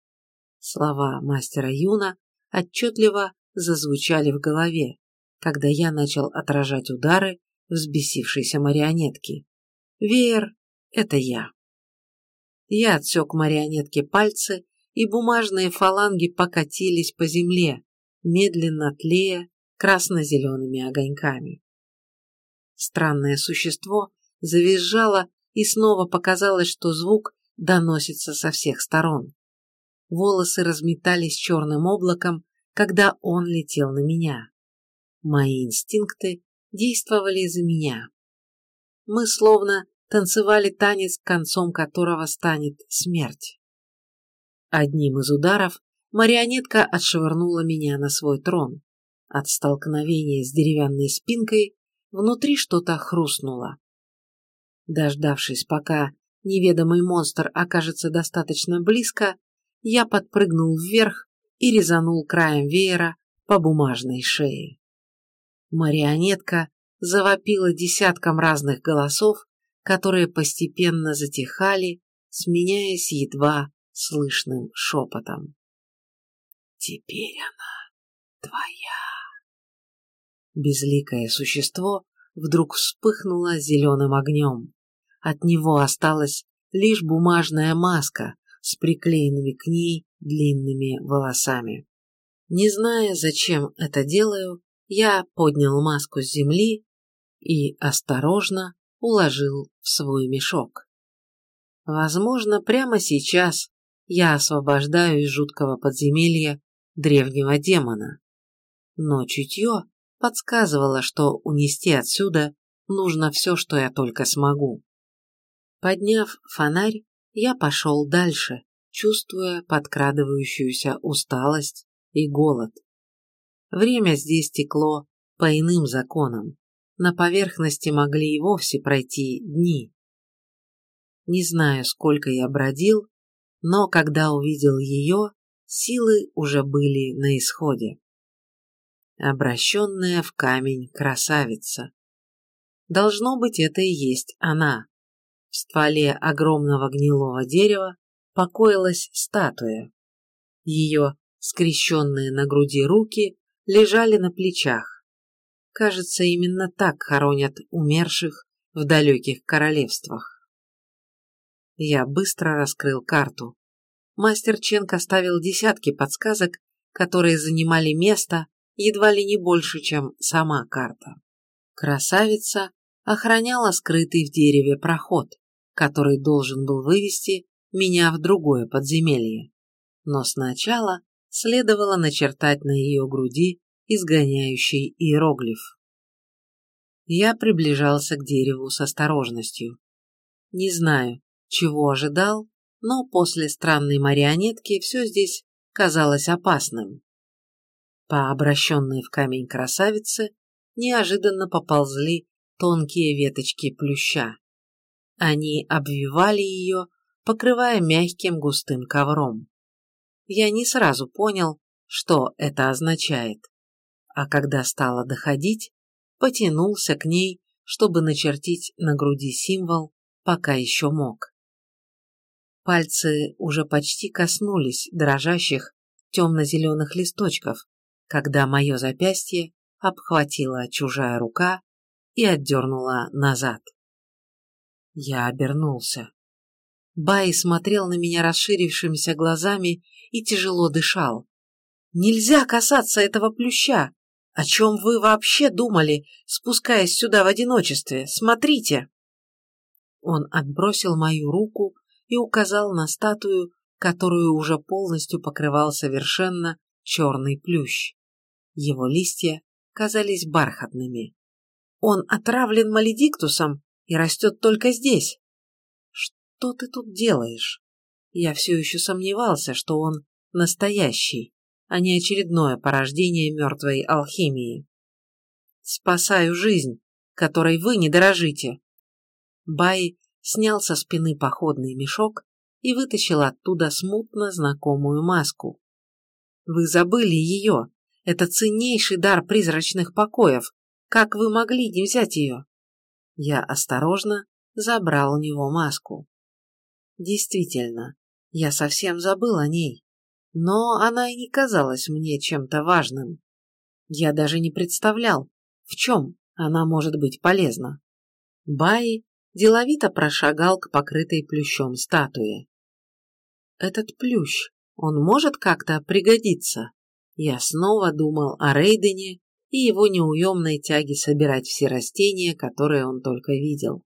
Слова мастера Юна отчетливо зазвучали в голове, когда я начал отражать удары взбесившейся марионетки. Веер — это я. Я отсек марионетке пальцы, и бумажные фаланги покатились по земле, медленно тлея красно-зелеными огоньками. Странное существо завизжало, и снова показалось, что звук доносится со всех сторон. Волосы разметались черным облаком, когда он летел на меня. Мои инстинкты действовали за меня. Мы словно танцевали танец, концом которого станет смерть. Одним из ударов марионетка отшвырнула меня на свой трон. От столкновения с деревянной спинкой внутри что-то хрустнуло. Дождавшись, пока неведомый монстр окажется достаточно близко, я подпрыгнул вверх и резанул краем веера по бумажной шее. Марионетка завопила десятком разных голосов, которые постепенно затихали, сменяясь едва слышным шепотом. «Теперь она твоя!» Безликое существо вдруг вспыхнуло зеленым огнем. От него осталась лишь бумажная маска с приклеенными к ней длинными волосами. Не зная, зачем это делаю, я поднял маску с земли и осторожно уложил в свой мешок. Возможно, прямо сейчас я освобождаю из жуткого подземелья древнего демона. Но чутье подсказывало, что унести отсюда нужно все, что я только смогу. Подняв фонарь, я пошел дальше, чувствуя подкрадывающуюся усталость и голод. Время здесь текло по иным законам. На поверхности могли и вовсе пройти дни. Не знаю, сколько я бродил, но когда увидел ее, силы уже были на исходе. Обращенная в камень красавица. Должно быть, это и есть она. В стволе огромного гнилого дерева покоилась статуя. Ее скрещенные на груди руки лежали на плечах. Кажется, именно так хоронят умерших в далеких королевствах. Я быстро раскрыл карту. Мастер Ченк оставил десятки подсказок, которые занимали место едва ли не больше, чем сама карта. Красавица охраняла скрытый в дереве проход, который должен был вывести меня в другое подземелье. Но сначала следовало начертать на ее груди изгоняющий иероглиф. Я приближался к дереву с осторожностью. Не знаю, чего ожидал, но после странной марионетки все здесь казалось опасным. По обращенной в камень красавице неожиданно поползли тонкие веточки плюща. Они обвивали ее, покрывая мягким густым ковром. Я не сразу понял, что это означает, а когда стало доходить, потянулся к ней, чтобы начертить на груди символ, пока еще мог. Пальцы уже почти коснулись дрожащих темно-зеленых листочков, когда мое запястье обхватила чужая рука и отдернула назад. Я обернулся. Бай смотрел на меня расширившимися глазами и тяжело дышал. «Нельзя касаться этого плюща! О чем вы вообще думали, спускаясь сюда в одиночестве? Смотрите!» Он отбросил мою руку и указал на статую, которую уже полностью покрывал совершенно черный плющ. Его листья казались бархатными. «Он отравлен маледиктусом?» И растет только здесь. Что ты тут делаешь? Я все еще сомневался, что он настоящий, а не очередное порождение мертвой алхимии. Спасаю жизнь, которой вы не дорожите. Бай снял со спины походный мешок и вытащил оттуда смутно знакомую маску. Вы забыли ее. Это ценнейший дар призрачных покоев. Как вы могли не взять ее? Я осторожно забрал у него маску. Действительно, я совсем забыл о ней. Но она и не казалась мне чем-то важным. Я даже не представлял, в чем она может быть полезна. Бай деловито прошагал к покрытой плющом статуе. Этот плющ, он может как-то пригодиться? Я снова думал о Рейдене и его неуемной тяге собирать все растения, которые он только видел.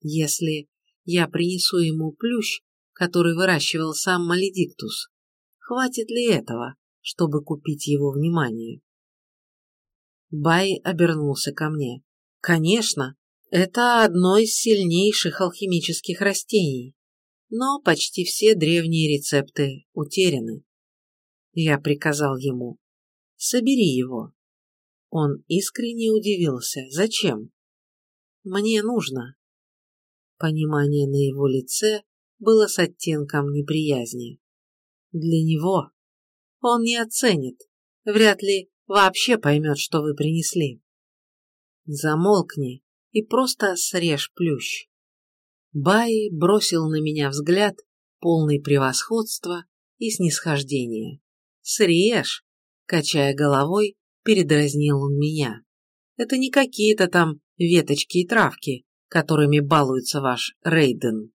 Если я принесу ему плющ, который выращивал сам Маледиктус, хватит ли этого, чтобы купить его внимание? Бай обернулся ко мне. Конечно, это одно из сильнейших алхимических растений, но почти все древние рецепты утеряны. Я приказал ему, собери его. Он искренне удивился. Зачем? Мне нужно. Понимание на его лице было с оттенком неприязни. Для него. Он не оценит. Вряд ли вообще поймет, что вы принесли. Замолкни и просто срежь плющ. Бай бросил на меня взгляд, полный превосходства и снисхождения. «Срежь!» – качая головой, передразнил он меня. «Это не какие-то там веточки и травки, которыми балуется ваш Рейден».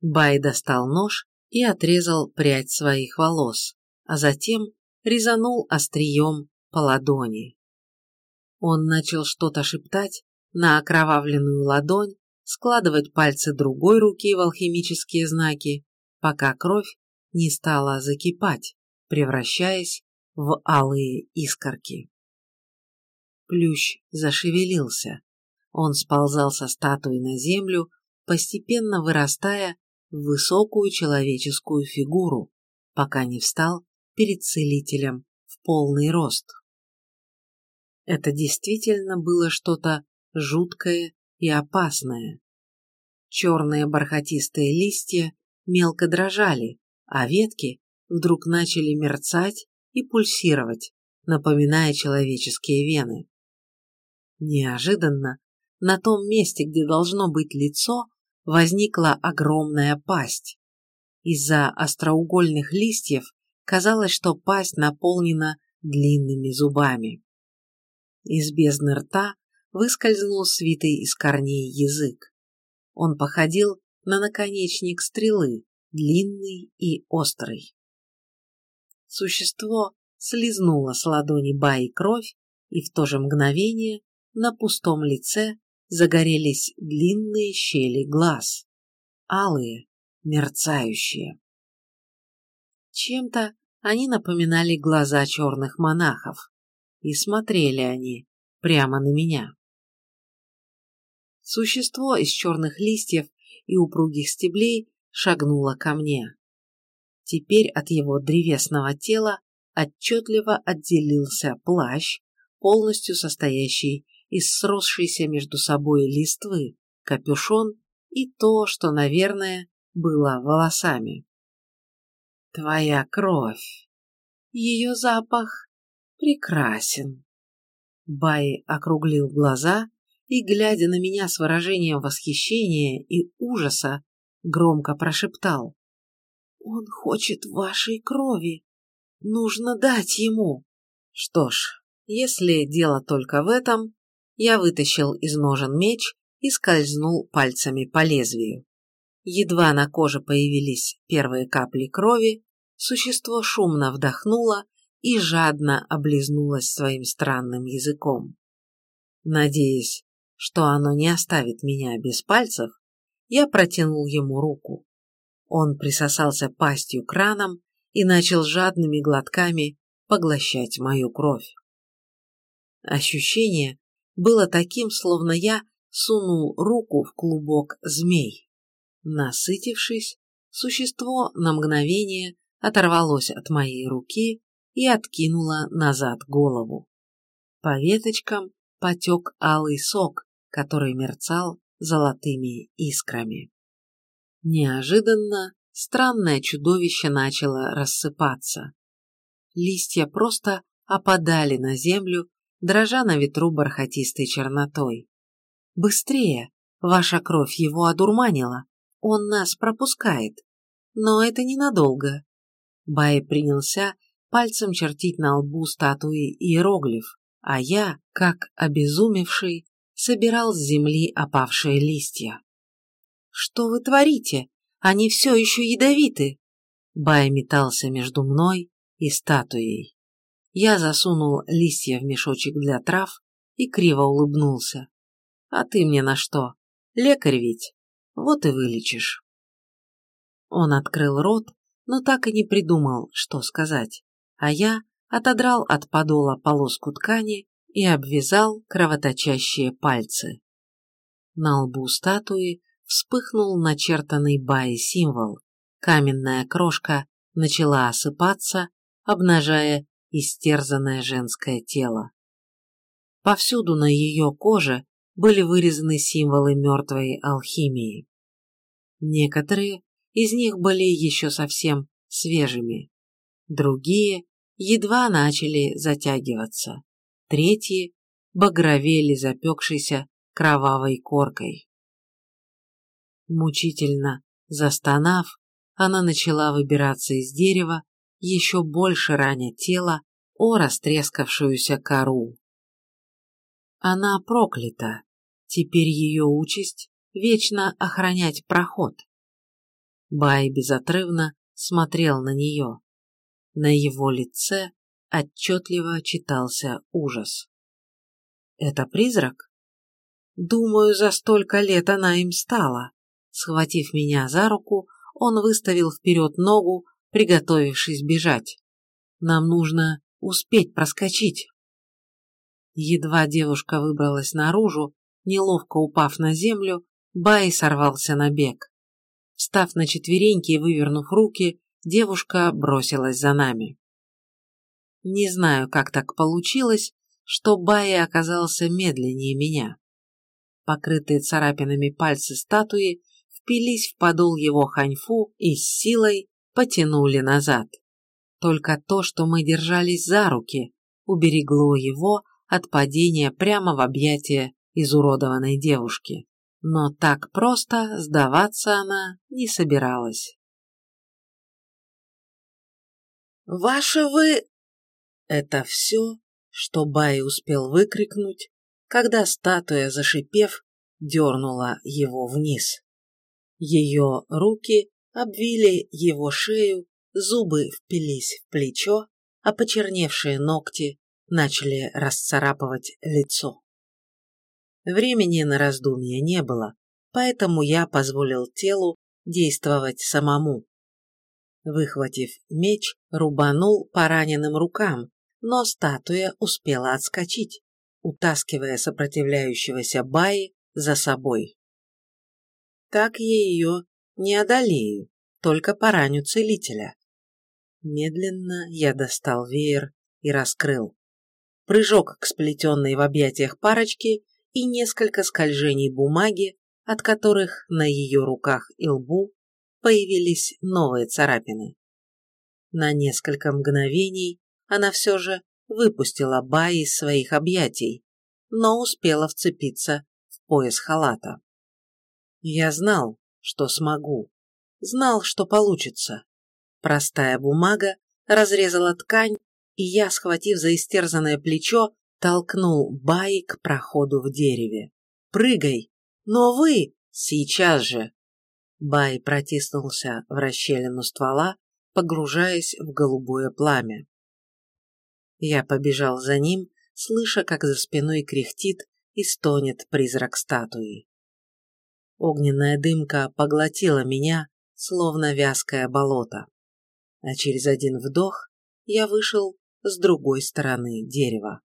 Бай достал нож и отрезал прядь своих волос, а затем резанул острием по ладони. Он начал что-то шептать, на окровавленную ладонь, складывать пальцы другой руки в алхимические знаки, пока кровь не стала закипать, превращаясь в алые искорки. Плющ зашевелился. Он сползал со статуи на землю, постепенно вырастая в высокую человеческую фигуру, пока не встал перед целителем в полный рост. Это действительно было что-то жуткое и опасное. Черные бархатистые листья мелко дрожали, а ветки вдруг начали мерцать и пульсировать, напоминая человеческие вены. Неожиданно на том месте, где должно быть лицо, возникла огромная пасть. Из-за остроугольных листьев казалось, что пасть наполнена длинными зубами. Из бездны рта выскользнул свитый из корней язык. Он походил на наконечник стрелы, длинный и острый. Существо слизнуло с ладони Баи кровь, и в то же мгновение на пустом лице загорелись длинные щели глаз, алые, мерцающие. Чем-то они напоминали глаза черных монахов, и смотрели они прямо на меня. Существо из черных листьев и упругих стеблей шагнуло ко мне. Теперь от его древесного тела отчетливо отделился плащ, полностью состоящий из сросшейся между собой листвы, капюшон и то, что, наверное, было волосами. Твоя кровь. Ее запах прекрасен. Бай округлил глаза и, глядя на меня с выражением восхищения и ужаса, громко прошептал. «Он хочет вашей крови. Нужно дать ему». Что ж, если дело только в этом, я вытащил из ножен меч и скользнул пальцами по лезвию. Едва на коже появились первые капли крови, существо шумно вдохнуло и жадно облизнулось своим странным языком. Надеясь, что оно не оставит меня без пальцев, я протянул ему руку. Он присосался пастью к ранам и начал жадными глотками поглощать мою кровь. Ощущение было таким, словно я сунул руку в клубок змей. Насытившись, существо на мгновение оторвалось от моей руки и откинуло назад голову. По веточкам потек алый сок, который мерцал золотыми искрами. Неожиданно странное чудовище начало рассыпаться. Листья просто опадали на землю, дрожа на ветру бархатистой чернотой. «Быстрее! Ваша кровь его одурманила! Он нас пропускает! Но это ненадолго!» Бай принялся пальцем чертить на лбу статуи иероглиф, а я, как обезумевший, собирал с земли опавшие листья. «Что вы творите? Они все еще ядовиты!» Бай метался между мной и статуей. Я засунул листья в мешочек для трав и криво улыбнулся. «А ты мне на что? Лекарь ведь? Вот и вылечишь». Он открыл рот, но так и не придумал, что сказать, а я отодрал от подола полоску ткани и обвязал кровоточащие пальцы. На лбу статуи вспыхнул начертанный Баи символ. Каменная крошка начала осыпаться, обнажая истерзанное женское тело. Повсюду на ее коже были вырезаны символы мертвой алхимии. Некоторые из них были еще совсем свежими, другие едва начали затягиваться, третьи багровели запекшейся кровавой коркой. Мучительно застонав, она начала выбираться из дерева еще больше раня тело о растрескавшуюся кору. Она проклята, теперь ее участь вечно охранять проход. Бай безотрывно смотрел на нее. На его лице отчетливо читался ужас. «Это призрак?» «Думаю, за столько лет она им стала». Схватив меня за руку, он выставил вперед ногу, приготовившись бежать. Нам нужно успеть проскочить. Едва девушка выбралась наружу, неловко упав на землю, Бай сорвался на бег. Встав на четвереньки и вывернув руки, девушка бросилась за нами. Не знаю, как так получилось, что Бай оказался медленнее меня. Покрытые царапинами пальцы статуи впились в подол его ханьфу и с силой потянули назад. Только то, что мы держались за руки, уберегло его от падения прямо в объятия изуродованной девушки. Но так просто сдаваться она не собиралась. «Ваши вы...» Это все, что Бай успел выкрикнуть, когда статуя, зашипев, дернула его вниз. Ее руки обвили его шею, зубы впились в плечо, а почерневшие ногти начали расцарапывать лицо. Времени на раздумья не было, поэтому я позволил телу действовать самому. Выхватив меч, рубанул по раненым рукам, но статуя успела отскочить, утаскивая сопротивляющегося Баи за собой. Так я ее не одолею, только пораню целителя. Медленно я достал веер и раскрыл. Прыжок к сплетенной в объятиях парочке и несколько скольжений бумаги, от которых на ее руках и лбу появились новые царапины. На несколько мгновений она все же выпустила Бай из своих объятий, но успела вцепиться в пояс халата. Я знал, что смогу. Знал, что получится. Простая бумага разрезала ткань, и я, схватив за истерзанное плечо, толкнул Бай к проходу в дереве. «Прыгай! Но вы! Сейчас же!» Бай протиснулся в расщелину ствола, погружаясь в голубое пламя. Я побежал за ним, слыша, как за спиной кряхтит и стонет призрак статуи. Огненная дымка поглотила меня, словно вязкое болото. А через один вдох я вышел с другой стороны дерева.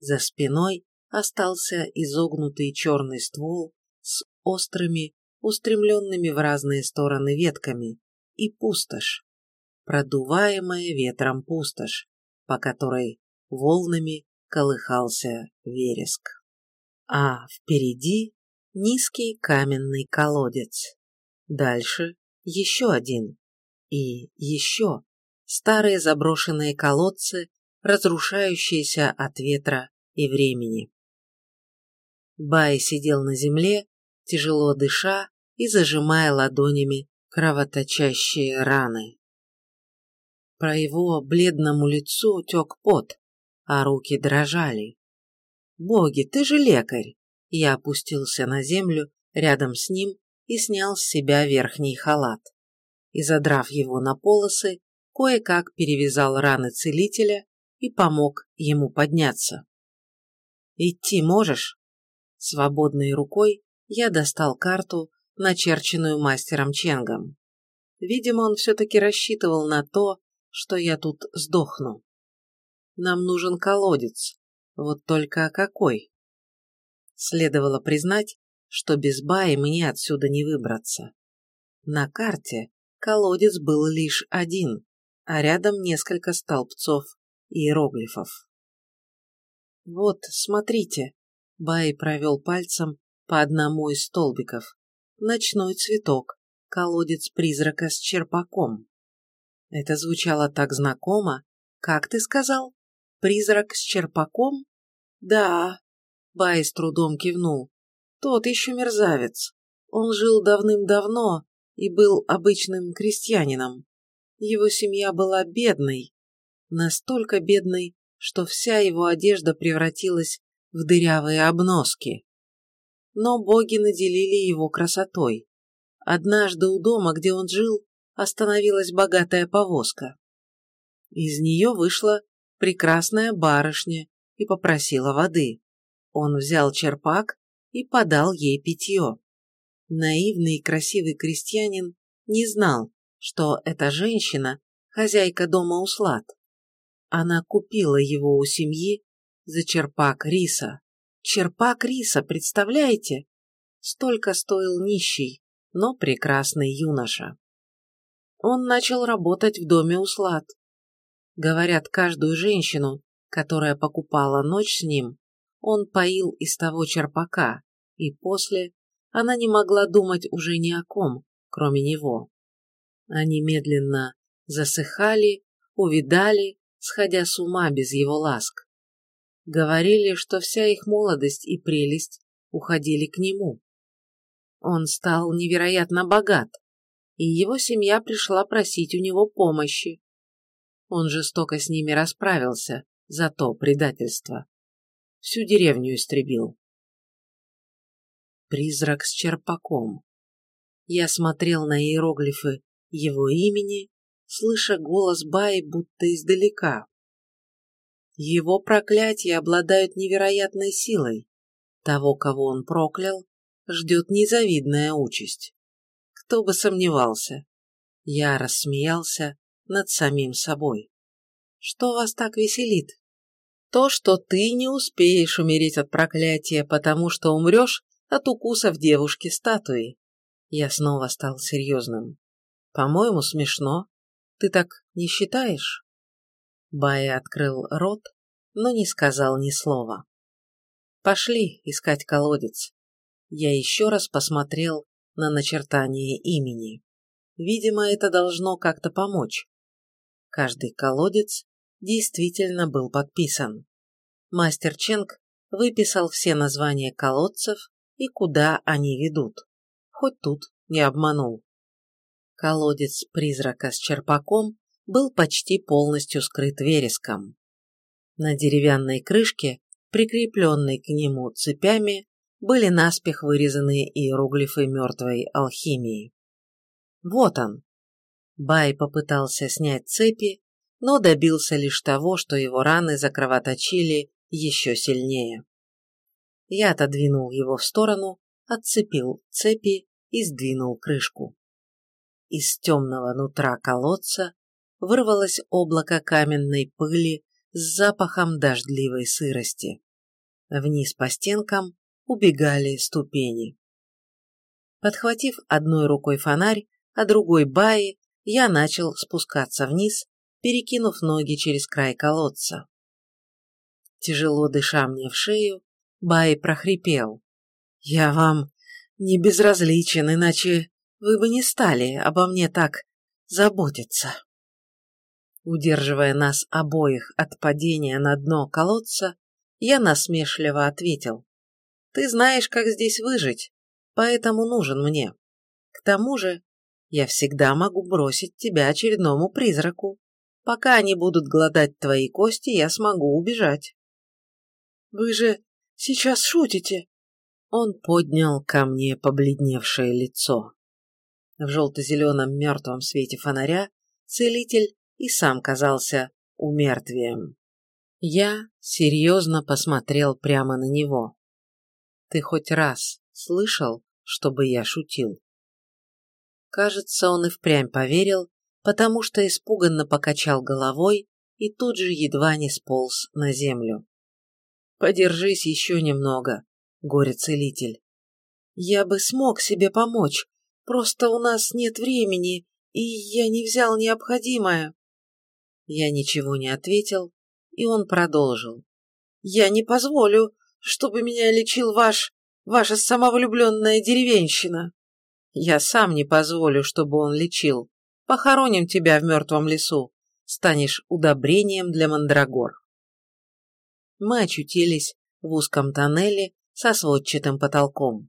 За спиной остался изогнутый черный ствол с острыми, устремленными в разные стороны ветками, и пустошь, продуваемая ветром пустошь, по которой волнами колыхался вереск. А впереди низкий каменный колодец. Дальше еще один. И еще старые заброшенные колодцы, разрушающиеся от ветра и времени. Бай сидел на земле, тяжело дыша и зажимая ладонями кровоточащие раны. По его бледному лицу тек пот, а руки дрожали. «Боги, ты же лекарь!» Я опустился на землю рядом с ним и снял с себя верхний халат. И, задрав его на полосы, кое-как перевязал раны целителя и помог ему подняться. «Идти можешь?» Свободной рукой я достал карту, начерченную мастером Ченгом. Видимо, он все-таки рассчитывал на то, что я тут сдохну. Нам нужен колодец, вот только какой? Следовало признать, что без Баи мне отсюда не выбраться. На карте колодец был лишь один, а рядом несколько столбцов иероглифов. «Вот, смотрите», — Бай провел пальцем по одному из столбиков. «Ночной цветок, колодец призрака с черпаком». Это звучало так знакомо. «Как ты сказал? Призрак с черпаком?» «Да», — Бай с трудом кивнул. «Тот еще мерзавец. Он жил давным-давно и был обычным крестьянином. Его семья была бедной, настолько бедной, что вся его одежда превратилась в дырявые обноски. Но боги наделили его красотой. Однажды у дома, где он жил, остановилась богатая повозка. Из нее вышла прекрасная барышня и попросила воды. Он взял черпак и подал ей питье. Наивный и красивый крестьянин не знал, что эта женщина – хозяйка дома Услад. Она купила его у семьи за черпак риса. Черпак риса, представляете? Столько стоил нищий, но прекрасный юноша. Он начал работать в доме Услад. Говорят, каждую женщину, которая покупала ночь с ним, он поил из того черпака, и после она не могла думать уже ни о ком, кроме него. Они медленно засыхали, увидали, сходя с ума без его ласк. Говорили, что вся их молодость и прелесть уходили к нему. Он стал невероятно богат, и его семья пришла просить у него помощи. Он жестоко с ними расправился за то предательство. Всю деревню истребил. Призрак с черпаком. Я смотрел на иероглифы его имени, слыша голос Баи будто издалека. Его проклятия обладают невероятной силой. Того, кого он проклял, ждет незавидная участь. Кто бы сомневался. Я рассмеялся над самим собой. Что вас так веселит? То, что ты не успеешь умереть от проклятия, потому что умрешь от укусов девушки-статуи. Я снова стал серьезным. По-моему, смешно. Ты так не считаешь? Бая открыл рот, но не сказал ни слова. Пошли искать колодец. Я еще раз посмотрел на начертание имени. Видимо, это должно как-то помочь. Каждый колодец действительно был подписан. Мастер Ченг выписал все названия колодцев и куда они ведут. Хоть тут не обманул. Колодец призрака с черпаком был почти полностью скрыт вереском. На деревянной крышке, прикрепленной к нему цепями, были наспех вырезаны иероглифы мертвой алхимии. Вот он. Бай попытался снять цепи, но добился лишь того, что его раны закровоточили еще сильнее. Я отодвинул его в сторону, отцепил цепи и сдвинул крышку. Из темного нутра колодца вырвалось облако каменной пыли с запахом дождливой сырости. Вниз по стенкам убегали ступени. Подхватив одной рукой фонарь, а другой баи, я начал спускаться вниз, перекинув ноги через край колодца. Тяжело дыша мне в шею, Бай прохрипел. «Я вам не безразличен, иначе вы бы не стали обо мне так заботиться». Удерживая нас обоих от падения на дно колодца, я насмешливо ответил. «Ты знаешь, как здесь выжить, поэтому нужен мне. К тому же я всегда могу бросить тебя очередному призраку. Пока они будут гладать твои кости, я смогу убежать». «Вы же сейчас шутите?» Он поднял ко мне побледневшее лицо. В желто-зеленом мертвом свете фонаря целитель и сам казался умертвием. Я серьезно посмотрел прямо на него. «Ты хоть раз слышал, чтобы я шутил?» Кажется, он и впрямь поверил, потому что испуганно покачал головой и тут же едва не сполз на землю. Подержись еще немного, горе-целитель. Я бы смог себе помочь, просто у нас нет времени, и я не взял необходимое. Я ничего не ответил, и он продолжил. Я не позволю, чтобы меня лечил ваш, ваша самовлюбленная деревенщина. Я сам не позволю, чтобы он лечил. Похороним тебя в мертвом лесу, станешь удобрением для мандрагор мы очутились в узком тоннеле со сводчатым потолком.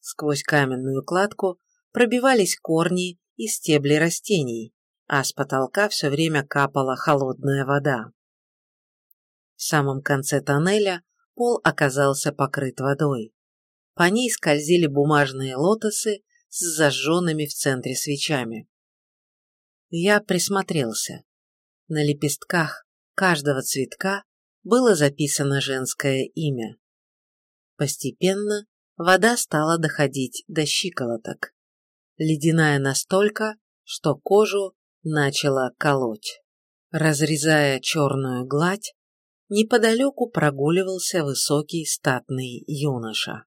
Сквозь каменную кладку пробивались корни и стебли растений, а с потолка все время капала холодная вода. В самом конце тоннеля пол оказался покрыт водой. По ней скользили бумажные лотосы с зажженными в центре свечами. Я присмотрелся. На лепестках каждого цветка было записано женское имя. Постепенно вода стала доходить до щиколоток. Ледяная настолько, что кожу начала колоть. Разрезая черную гладь, неподалеку прогуливался высокий статный юноша.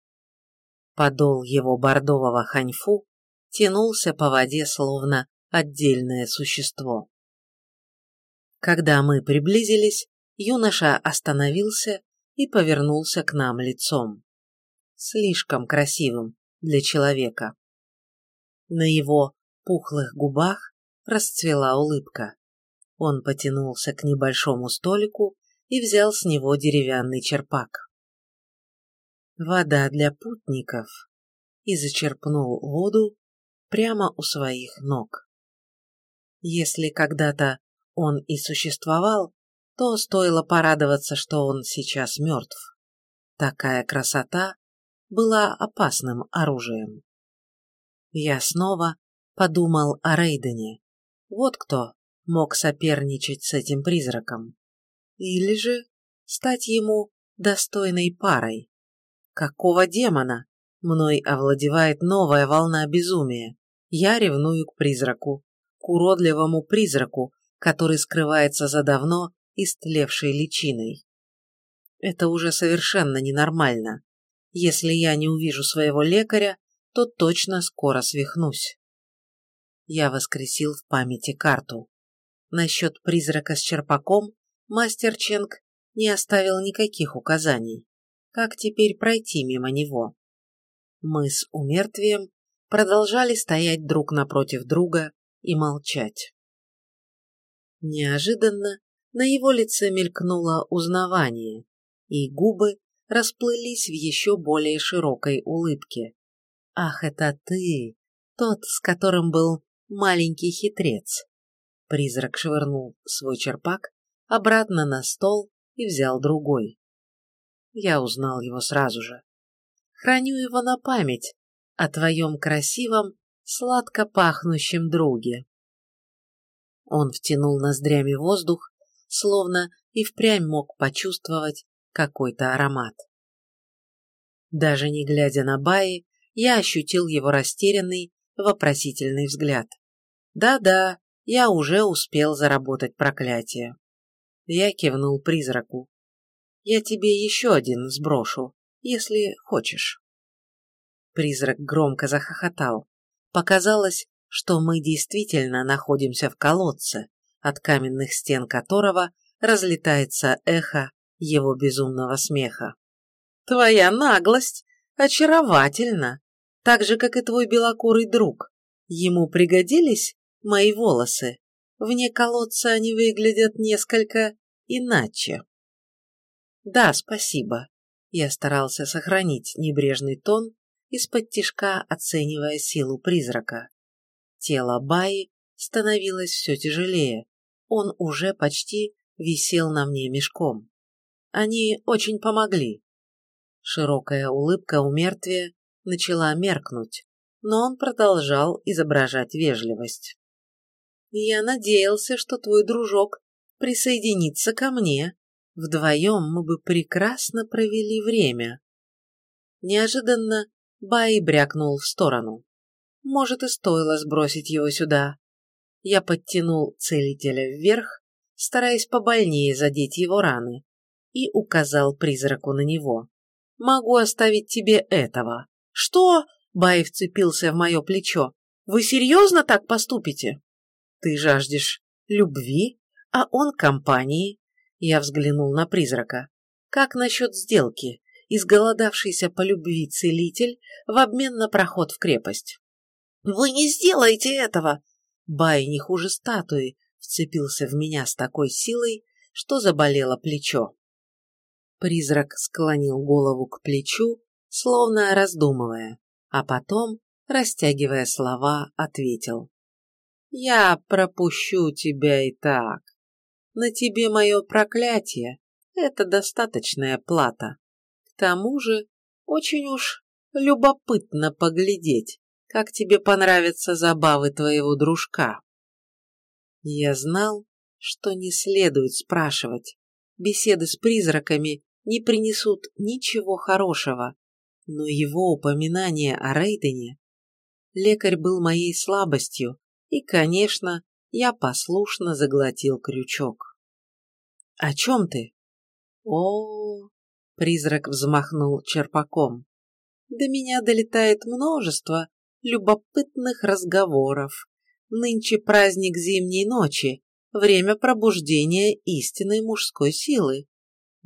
Подол его бордового ханьфу тянулся по воде словно отдельное существо. Когда мы приблизились, юноша остановился и повернулся к нам лицом. Слишком красивым для человека. На его пухлых губах расцвела улыбка. Он потянулся к небольшому столику и взял с него деревянный черпак. Вода для путников и зачерпнул воду прямо у своих ног. Если когда-то он и существовал, то стоило порадоваться, что он сейчас мертв. Такая красота была опасным оружием. Я снова подумал о Рейдене. Вот кто мог соперничать с этим призраком. Или же стать ему достойной парой. Какого демона? Мной овладевает новая волна безумия. Я ревную к призраку, уродливому призраку, который скрывается за давно истлевшей личиной. Это уже совершенно ненормально. Если я не увижу своего лекаря, то точно скоро свихнусь. Я воскресил в памяти карту. Насчет призрака с черпаком мастер Ченг не оставил никаких указаний. Как теперь пройти мимо него? Мы с умертвием продолжали стоять друг напротив друга и молчать. Неожиданно на его лице мелькнуло узнавание, и губы расплылись в еще более широкой улыбке. «Ах, это ты! Тот, с которым был маленький хитрец!» Призрак швырнул свой черпак обратно на стол и взял другой. Я узнал его сразу же. Храню его на память о твоем красивом, сладко пахнущем друге. Он втянул ноздрями воздух словно и впрямь мог почувствовать какой-то аромат. Даже не глядя на Баи, я ощутил его растерянный, вопросительный взгляд. Да-да, я уже успел заработать проклятие. Я кивнул призраку. Я тебе еще один сброшу, если хочешь. Призрак громко захохотал. Показалось, что мы действительно находимся в колодце, от каменных стен которого разлетается эхо его безумного смеха. «Твоя наглость очаровательна, так же, как и твой белокурый друг. Ему пригодились мои волосы. Вне колодца они выглядят несколько иначе». «Да, спасибо». Я старался сохранить небрежный тон, из-под тишка оценивая силу призрака. Тело Баи становилось все тяжелее. Он уже почти висел на мне мешком. Они очень помогли. Широкая улыбка у мертвия начала меркнуть, но он продолжал изображать вежливость. «Я надеялся, что твой дружок присоединится ко мне. Вдвоем мы бы прекрасно провели время». Неожиданно Бай брякнул в сторону. Может, и стоило сбросить его сюда. Я подтянул целителя вверх, стараясь побольнее задеть его раны, и указал призраку на него. «Могу оставить тебе этого». «Что?» — Бай вцепился в мое плечо. «Вы серьезно так поступите?» «Ты жаждешь любви, а он компании». Я взглянул на призрака. «Как насчет сделки? Изголодавшийся по любви целитель в обмен на проход в крепость». «Вы не сделаете этого!» Бай не хуже статуи вцепился в меня с такой силой, что заболело плечо. Призрак склонил голову к плечу, словно раздумывая, а потом, растягивая слова, ответил. «Я пропущу тебя и так. На тебе мое проклятие — это достаточная плата. Тому же, очень уж любопытно поглядеть, как тебе понравятся забавы твоего дружка». Я знал, что не следует спрашивать. Беседы с призраками не принесут ничего хорошего, но его упоминание о Рейдене... Лекарь был моей слабостью, и, конечно, я послушно заглотил крючок. «О чем ты?» «О, призрак взмахнул черпаком. До меня долетает множество любопытных разговоров. Нынче праздник зимней ночи, время пробуждения истинной мужской силы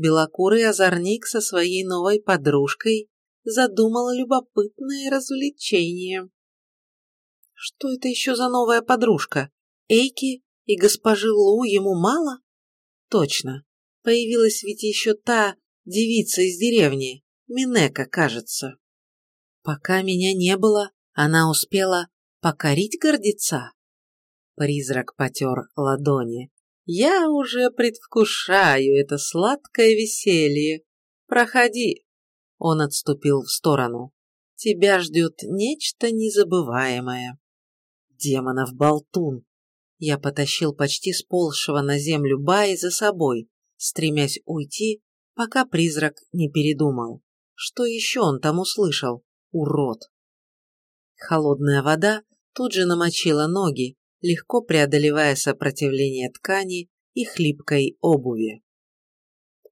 белокурый озорник со своей новой подружкой задумал любопытное развлечение. Что это еще за новая подружка? Эйки и госпожи Лу ему мало? Точно. Появилась ведь еще та девица из деревни, Минека, кажется. Пока меня не было, она успела покорить гордеца. Призрак потер ладони. Я уже предвкушаю это сладкое веселье. Проходи. Он отступил в сторону. Тебя ждет нечто незабываемое. Демонов болтун. Я потащил почти сползшего на землю Баи за собой, стремясь уйти, пока призрак не передумал. Что еще он там услышал? Урод! Холодная вода тут же намочила ноги, легко преодолевая сопротивление ткани и хлипкой обуви.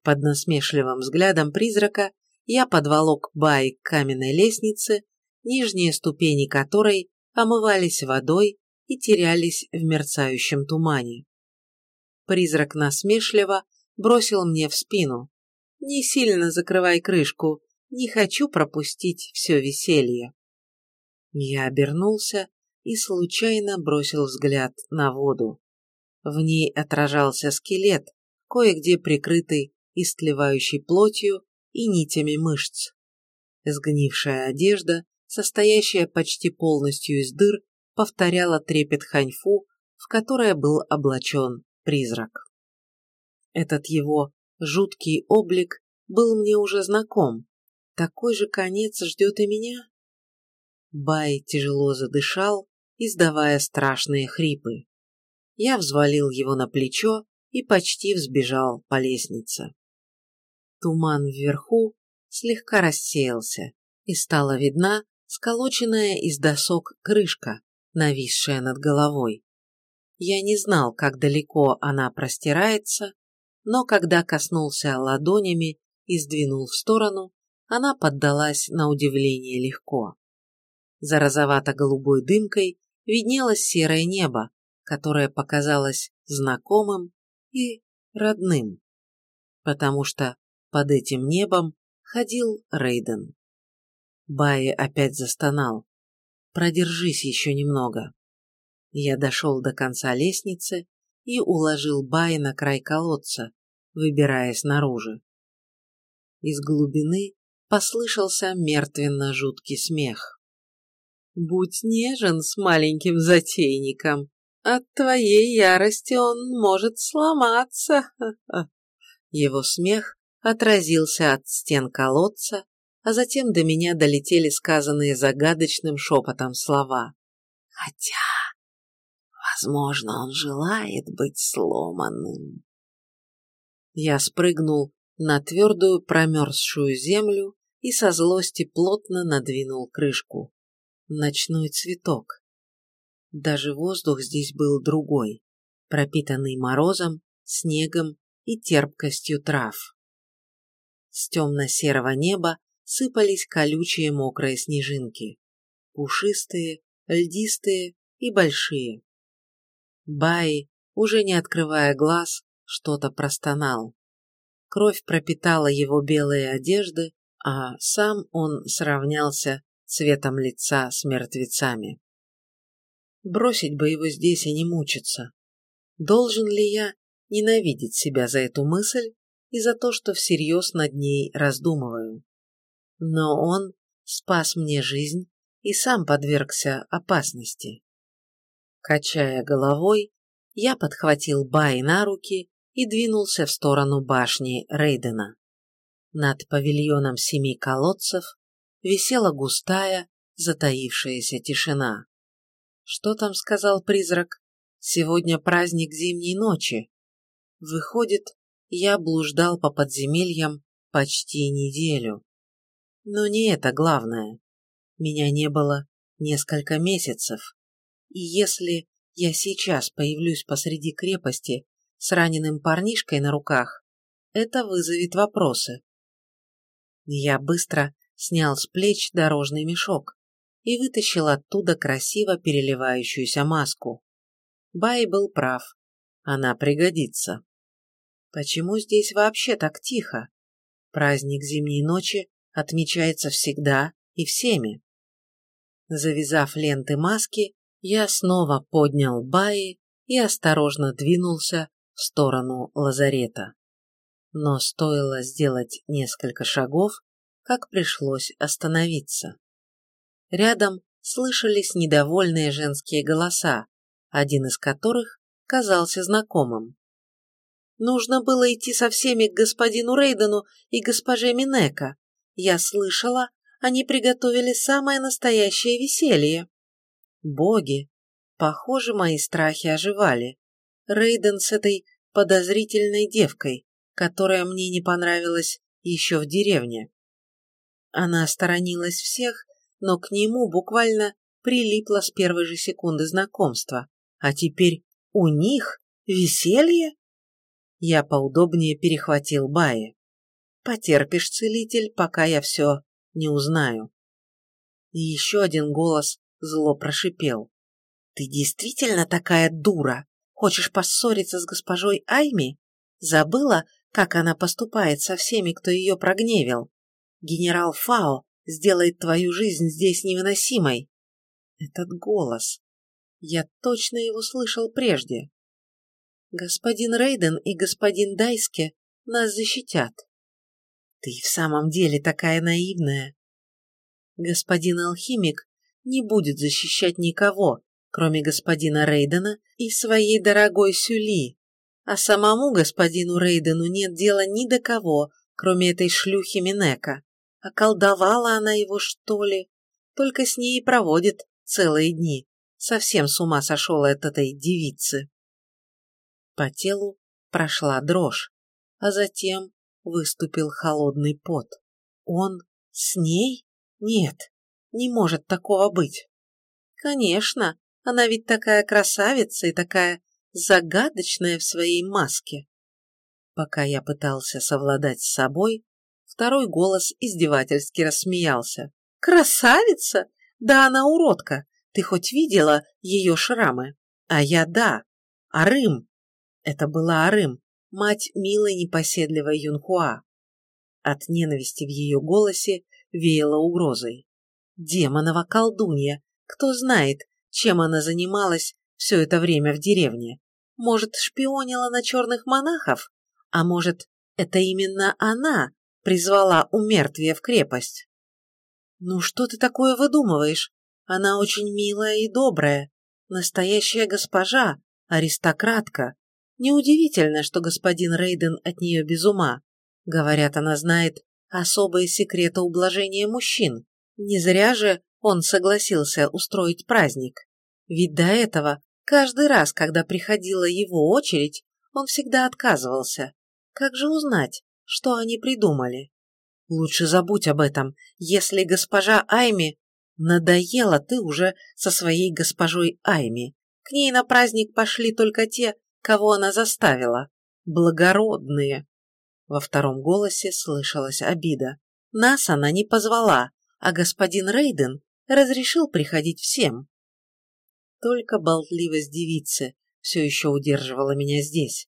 Под насмешливым взглядом призрака я подволок Бай к каменной лестнице, нижние ступени которой омывались водой и терялись в мерцающем тумане. Призрак насмешливо бросил мне в спину. «Не сильно закрывай крышку, не хочу пропустить все веселье». Я обернулся и случайно бросил взгляд на воду. В ней отражался скелет, кое-где прикрытый истлевающей плотью и нитями мышц. Сгнившая одежда, состоящая почти полностью из дыр, повторяла трепет ханьфу, в которое был облачен призрак. Этот его жуткий облик был мне уже знаком. Такой же конец ждет и меня. Бай тяжело задышал, издавая страшные хрипы. Я взвалил его на плечо и почти взбежал по лестнице. Туман вверху слегка рассеялся, и стала видна сколоченная из досок крышка, нависшая над головой. Я не знал, как далеко она простирается, но когда коснулся ладонями и сдвинул в сторону, она поддалась на удивление легко. За розовато-голубой дымкой виднелось серое небо, которое показалось знакомым и родным, потому что под этим небом ходил Рейден. Баи опять застонал. «Продержись еще немного». Я дошел до конца лестницы и уложил Баи на край колодца, выбираясь наружу. Из глубины послышался мертвенно-жуткий смех. «Будь нежен с маленьким затейником. От твоей ярости он может сломаться!» Его смех отразился от стен колодца, а затем до меня долетели сказанные загадочным шепотом слова. «Хотя, возможно, он желает быть сломанным». Я спрыгнул на твердую промерзшую землю и со злости плотно надвинул крышку. Ночной цветок. Даже воздух здесь был другой, пропитанный морозом, снегом и терпкостью трав. С темно-серого неба сыпались колючие мокрые снежинки. Пушистые, льдистые и большие. Баи, уже не открывая глаз, что-то простонал. Кровь пропитала его белые одежды, а сам он сравнялся цветом лица с мертвецами. Бросить бы его здесь и не мучиться. Должен ли я ненавидеть себя за эту мысль и за то, что всерьез над ней раздумываю? Но он спас мне жизнь и сам подвергся опасности. Качая головой, я подхватил Бай на руки и двинулся в сторону башни Рейдена. Над павильоном семи колодцев висела густая, затаившаяся тишина. Что там сказал призрак? Сегодня праздник зимней ночи. Выходит, я блуждал по подземельям почти неделю. Но не это главное. Меня не было несколько месяцев. И если я сейчас появлюсь посреди крепости с раненым парнишкой на руках, это вызовет вопросы. Я быстро снял с плеч дорожный мешок и вытащил оттуда красиво переливающуюся маску. Бай был прав. Она пригодится. Почему здесь вообще так тихо? Праздник зимней ночи отмечается всегда и всеми. Завязав ленты маски, я снова поднял Баи и осторожно двинулся в сторону лазарета но стоило сделать несколько шагов, как пришлось остановиться. Рядом слышались недовольные женские голоса, один из которых казался знакомым. Нужно было идти со всеми к господину Рейдену и госпоже Минека. Я слышала, они приготовили самое настоящее веселье. Боги, похоже, мои страхи оживали. Рейден с этой подозрительной девкой которая мне не понравилась еще в деревне. Она сторонилась всех, но к нему буквально прилипла с первой же секунды знакомства. А теперь у них веселье? Я поудобнее перехватил Баи. Потерпишь, целитель, пока я все не узнаю. И еще один голос зло прошипел. Ты действительно такая дура? Хочешь поссориться с госпожой Айми? Забыла, как она поступает со всеми, кто ее прогневил. Генерал Фао сделает твою жизнь здесь невыносимой. Этот голос. Я точно его слышал прежде. Господин Рейден и господин Дайске нас защитят. Ты в самом деле такая наивная. Господин алхимик не будет защищать никого, кроме господина Рейдена и своей дорогой Сюли а самому господину Рейдену нет дела ни до кого, кроме этой шлюхи Минека. Околдовала она его, что ли? Только с ней и проводит целые дни. Совсем с ума сошел от этой девицы. По телу прошла дрожь, а затем выступил холодный пот. Он с ней? Нет, не может такого быть. Конечно, она ведь такая красавица и такая загадочная в своей маске. Пока я пытался совладать с собой, второй голос издевательски рассмеялся. «Красавица? Да она уродка! Ты хоть видела ее шрамы? А я да. Арым!» Это была Арым, мать милой непоседливой Юнхуа. От ненависти в ее голосе веяло угрозой. Демонова колдунья! Кто знает, чем она занималась все это время в деревне? Может, шпионила на черных монахов? А может, это именно она призвала умертвие в крепость? Ну что ты такое выдумываешь? Она очень милая и добрая, настоящая госпожа, аристократка. Неудивительно, что господин Рейден от нее без ума. Говорят, она знает особые секреты ублажения мужчин. Не зря же он согласился устроить праздник. Ведь до этого, каждый раз, когда приходила его очередь, он всегда отказывался. Как же узнать, что они придумали? Лучше забудь об этом, если госпожа Айми... Надоела ты уже со своей госпожой Айми. К ней на праздник пошли только те, кого она заставила. Благородные. Во втором голосе слышалась обида. Нас она не позвала, а господин Рейден разрешил приходить всем. Только болтливость девицы все еще удерживала меня здесь.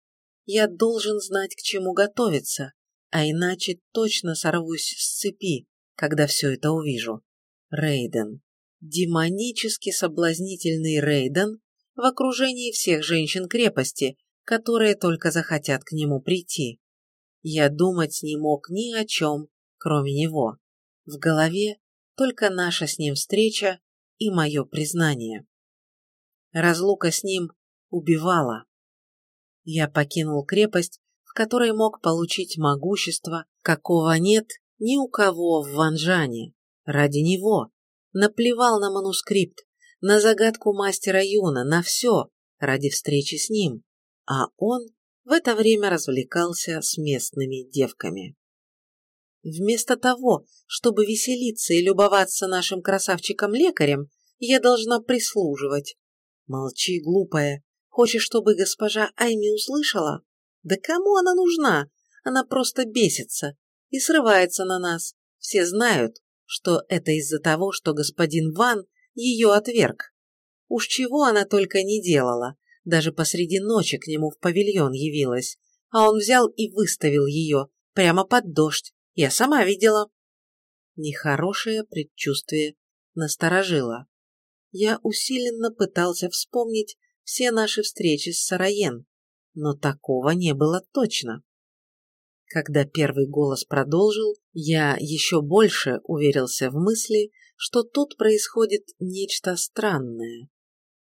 Я должен знать, к чему готовиться, а иначе точно сорвусь с цепи, когда все это увижу. Рейден. Демонически соблазнительный Рейден в окружении всех женщин крепости, которые только захотят к нему прийти. Я думать не мог ни о чем, кроме него. В голове только наша с ним встреча и мое признание. Разлука с ним убивала. Я покинул крепость, в которой мог получить могущество, какого нет ни у кого в Ванжане. Ради него. Наплевал на манускрипт, на загадку мастера Юна, на все, ради встречи с ним. А он в это время развлекался с местными девками. Вместо того, чтобы веселиться и любоваться нашим красавчиком-лекарем, я должна прислуживать. Молчи, глупая, Хочешь, чтобы госпожа Айми услышала? Да кому она нужна? Она просто бесится и срывается на нас. Все знают, что это из-за того, что господин Ван ее отверг. Уж чего она только не делала, даже посреди ночи к нему в павильон явилась, а он взял и выставил ее прямо под дождь. Я сама видела. Нехорошее предчувствие насторожило. Я усиленно пытался вспомнить, все наши встречи с Сараен, но такого не было точно. Когда первый голос продолжил, я еще больше уверился в мысли, что тут происходит нечто странное.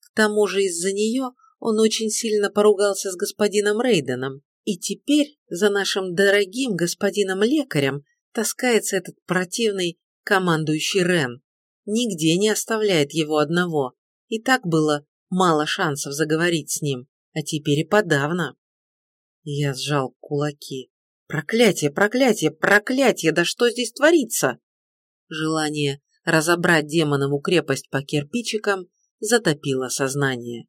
К тому же из-за нее он очень сильно поругался с господином Рейденом, и теперь за нашим дорогим господином-лекарем таскается этот противный командующий Рен. Нигде не оставляет его одного. И так было мало шансов заговорить с ним, а теперь и подавно. Я сжал кулаки. Проклятие, проклятие, проклятие, да что здесь творится? Желание разобрать демонову крепость по кирпичикам затопило сознание.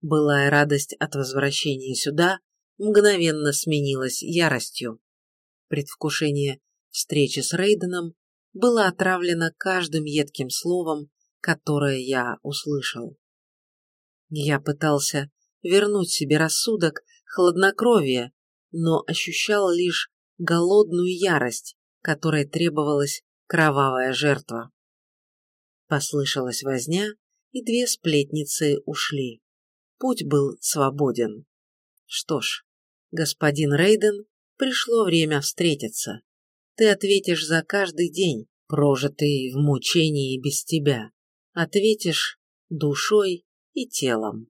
Былая радость от возвращения сюда мгновенно сменилась яростью. Предвкушение встречи с Рейденом было отравлено каждым едким словом, которое я услышал. Я пытался вернуть себе рассудок, хладнокровие, но ощущал лишь голодную ярость, которой требовалась кровавая жертва. Послышалась возня, и две сплетницы ушли. Путь был свободен. Что ж, господин Рейден, пришло время встретиться. Ты ответишь за каждый день, прожитый в мучении без тебя. Ответишь душой и телом.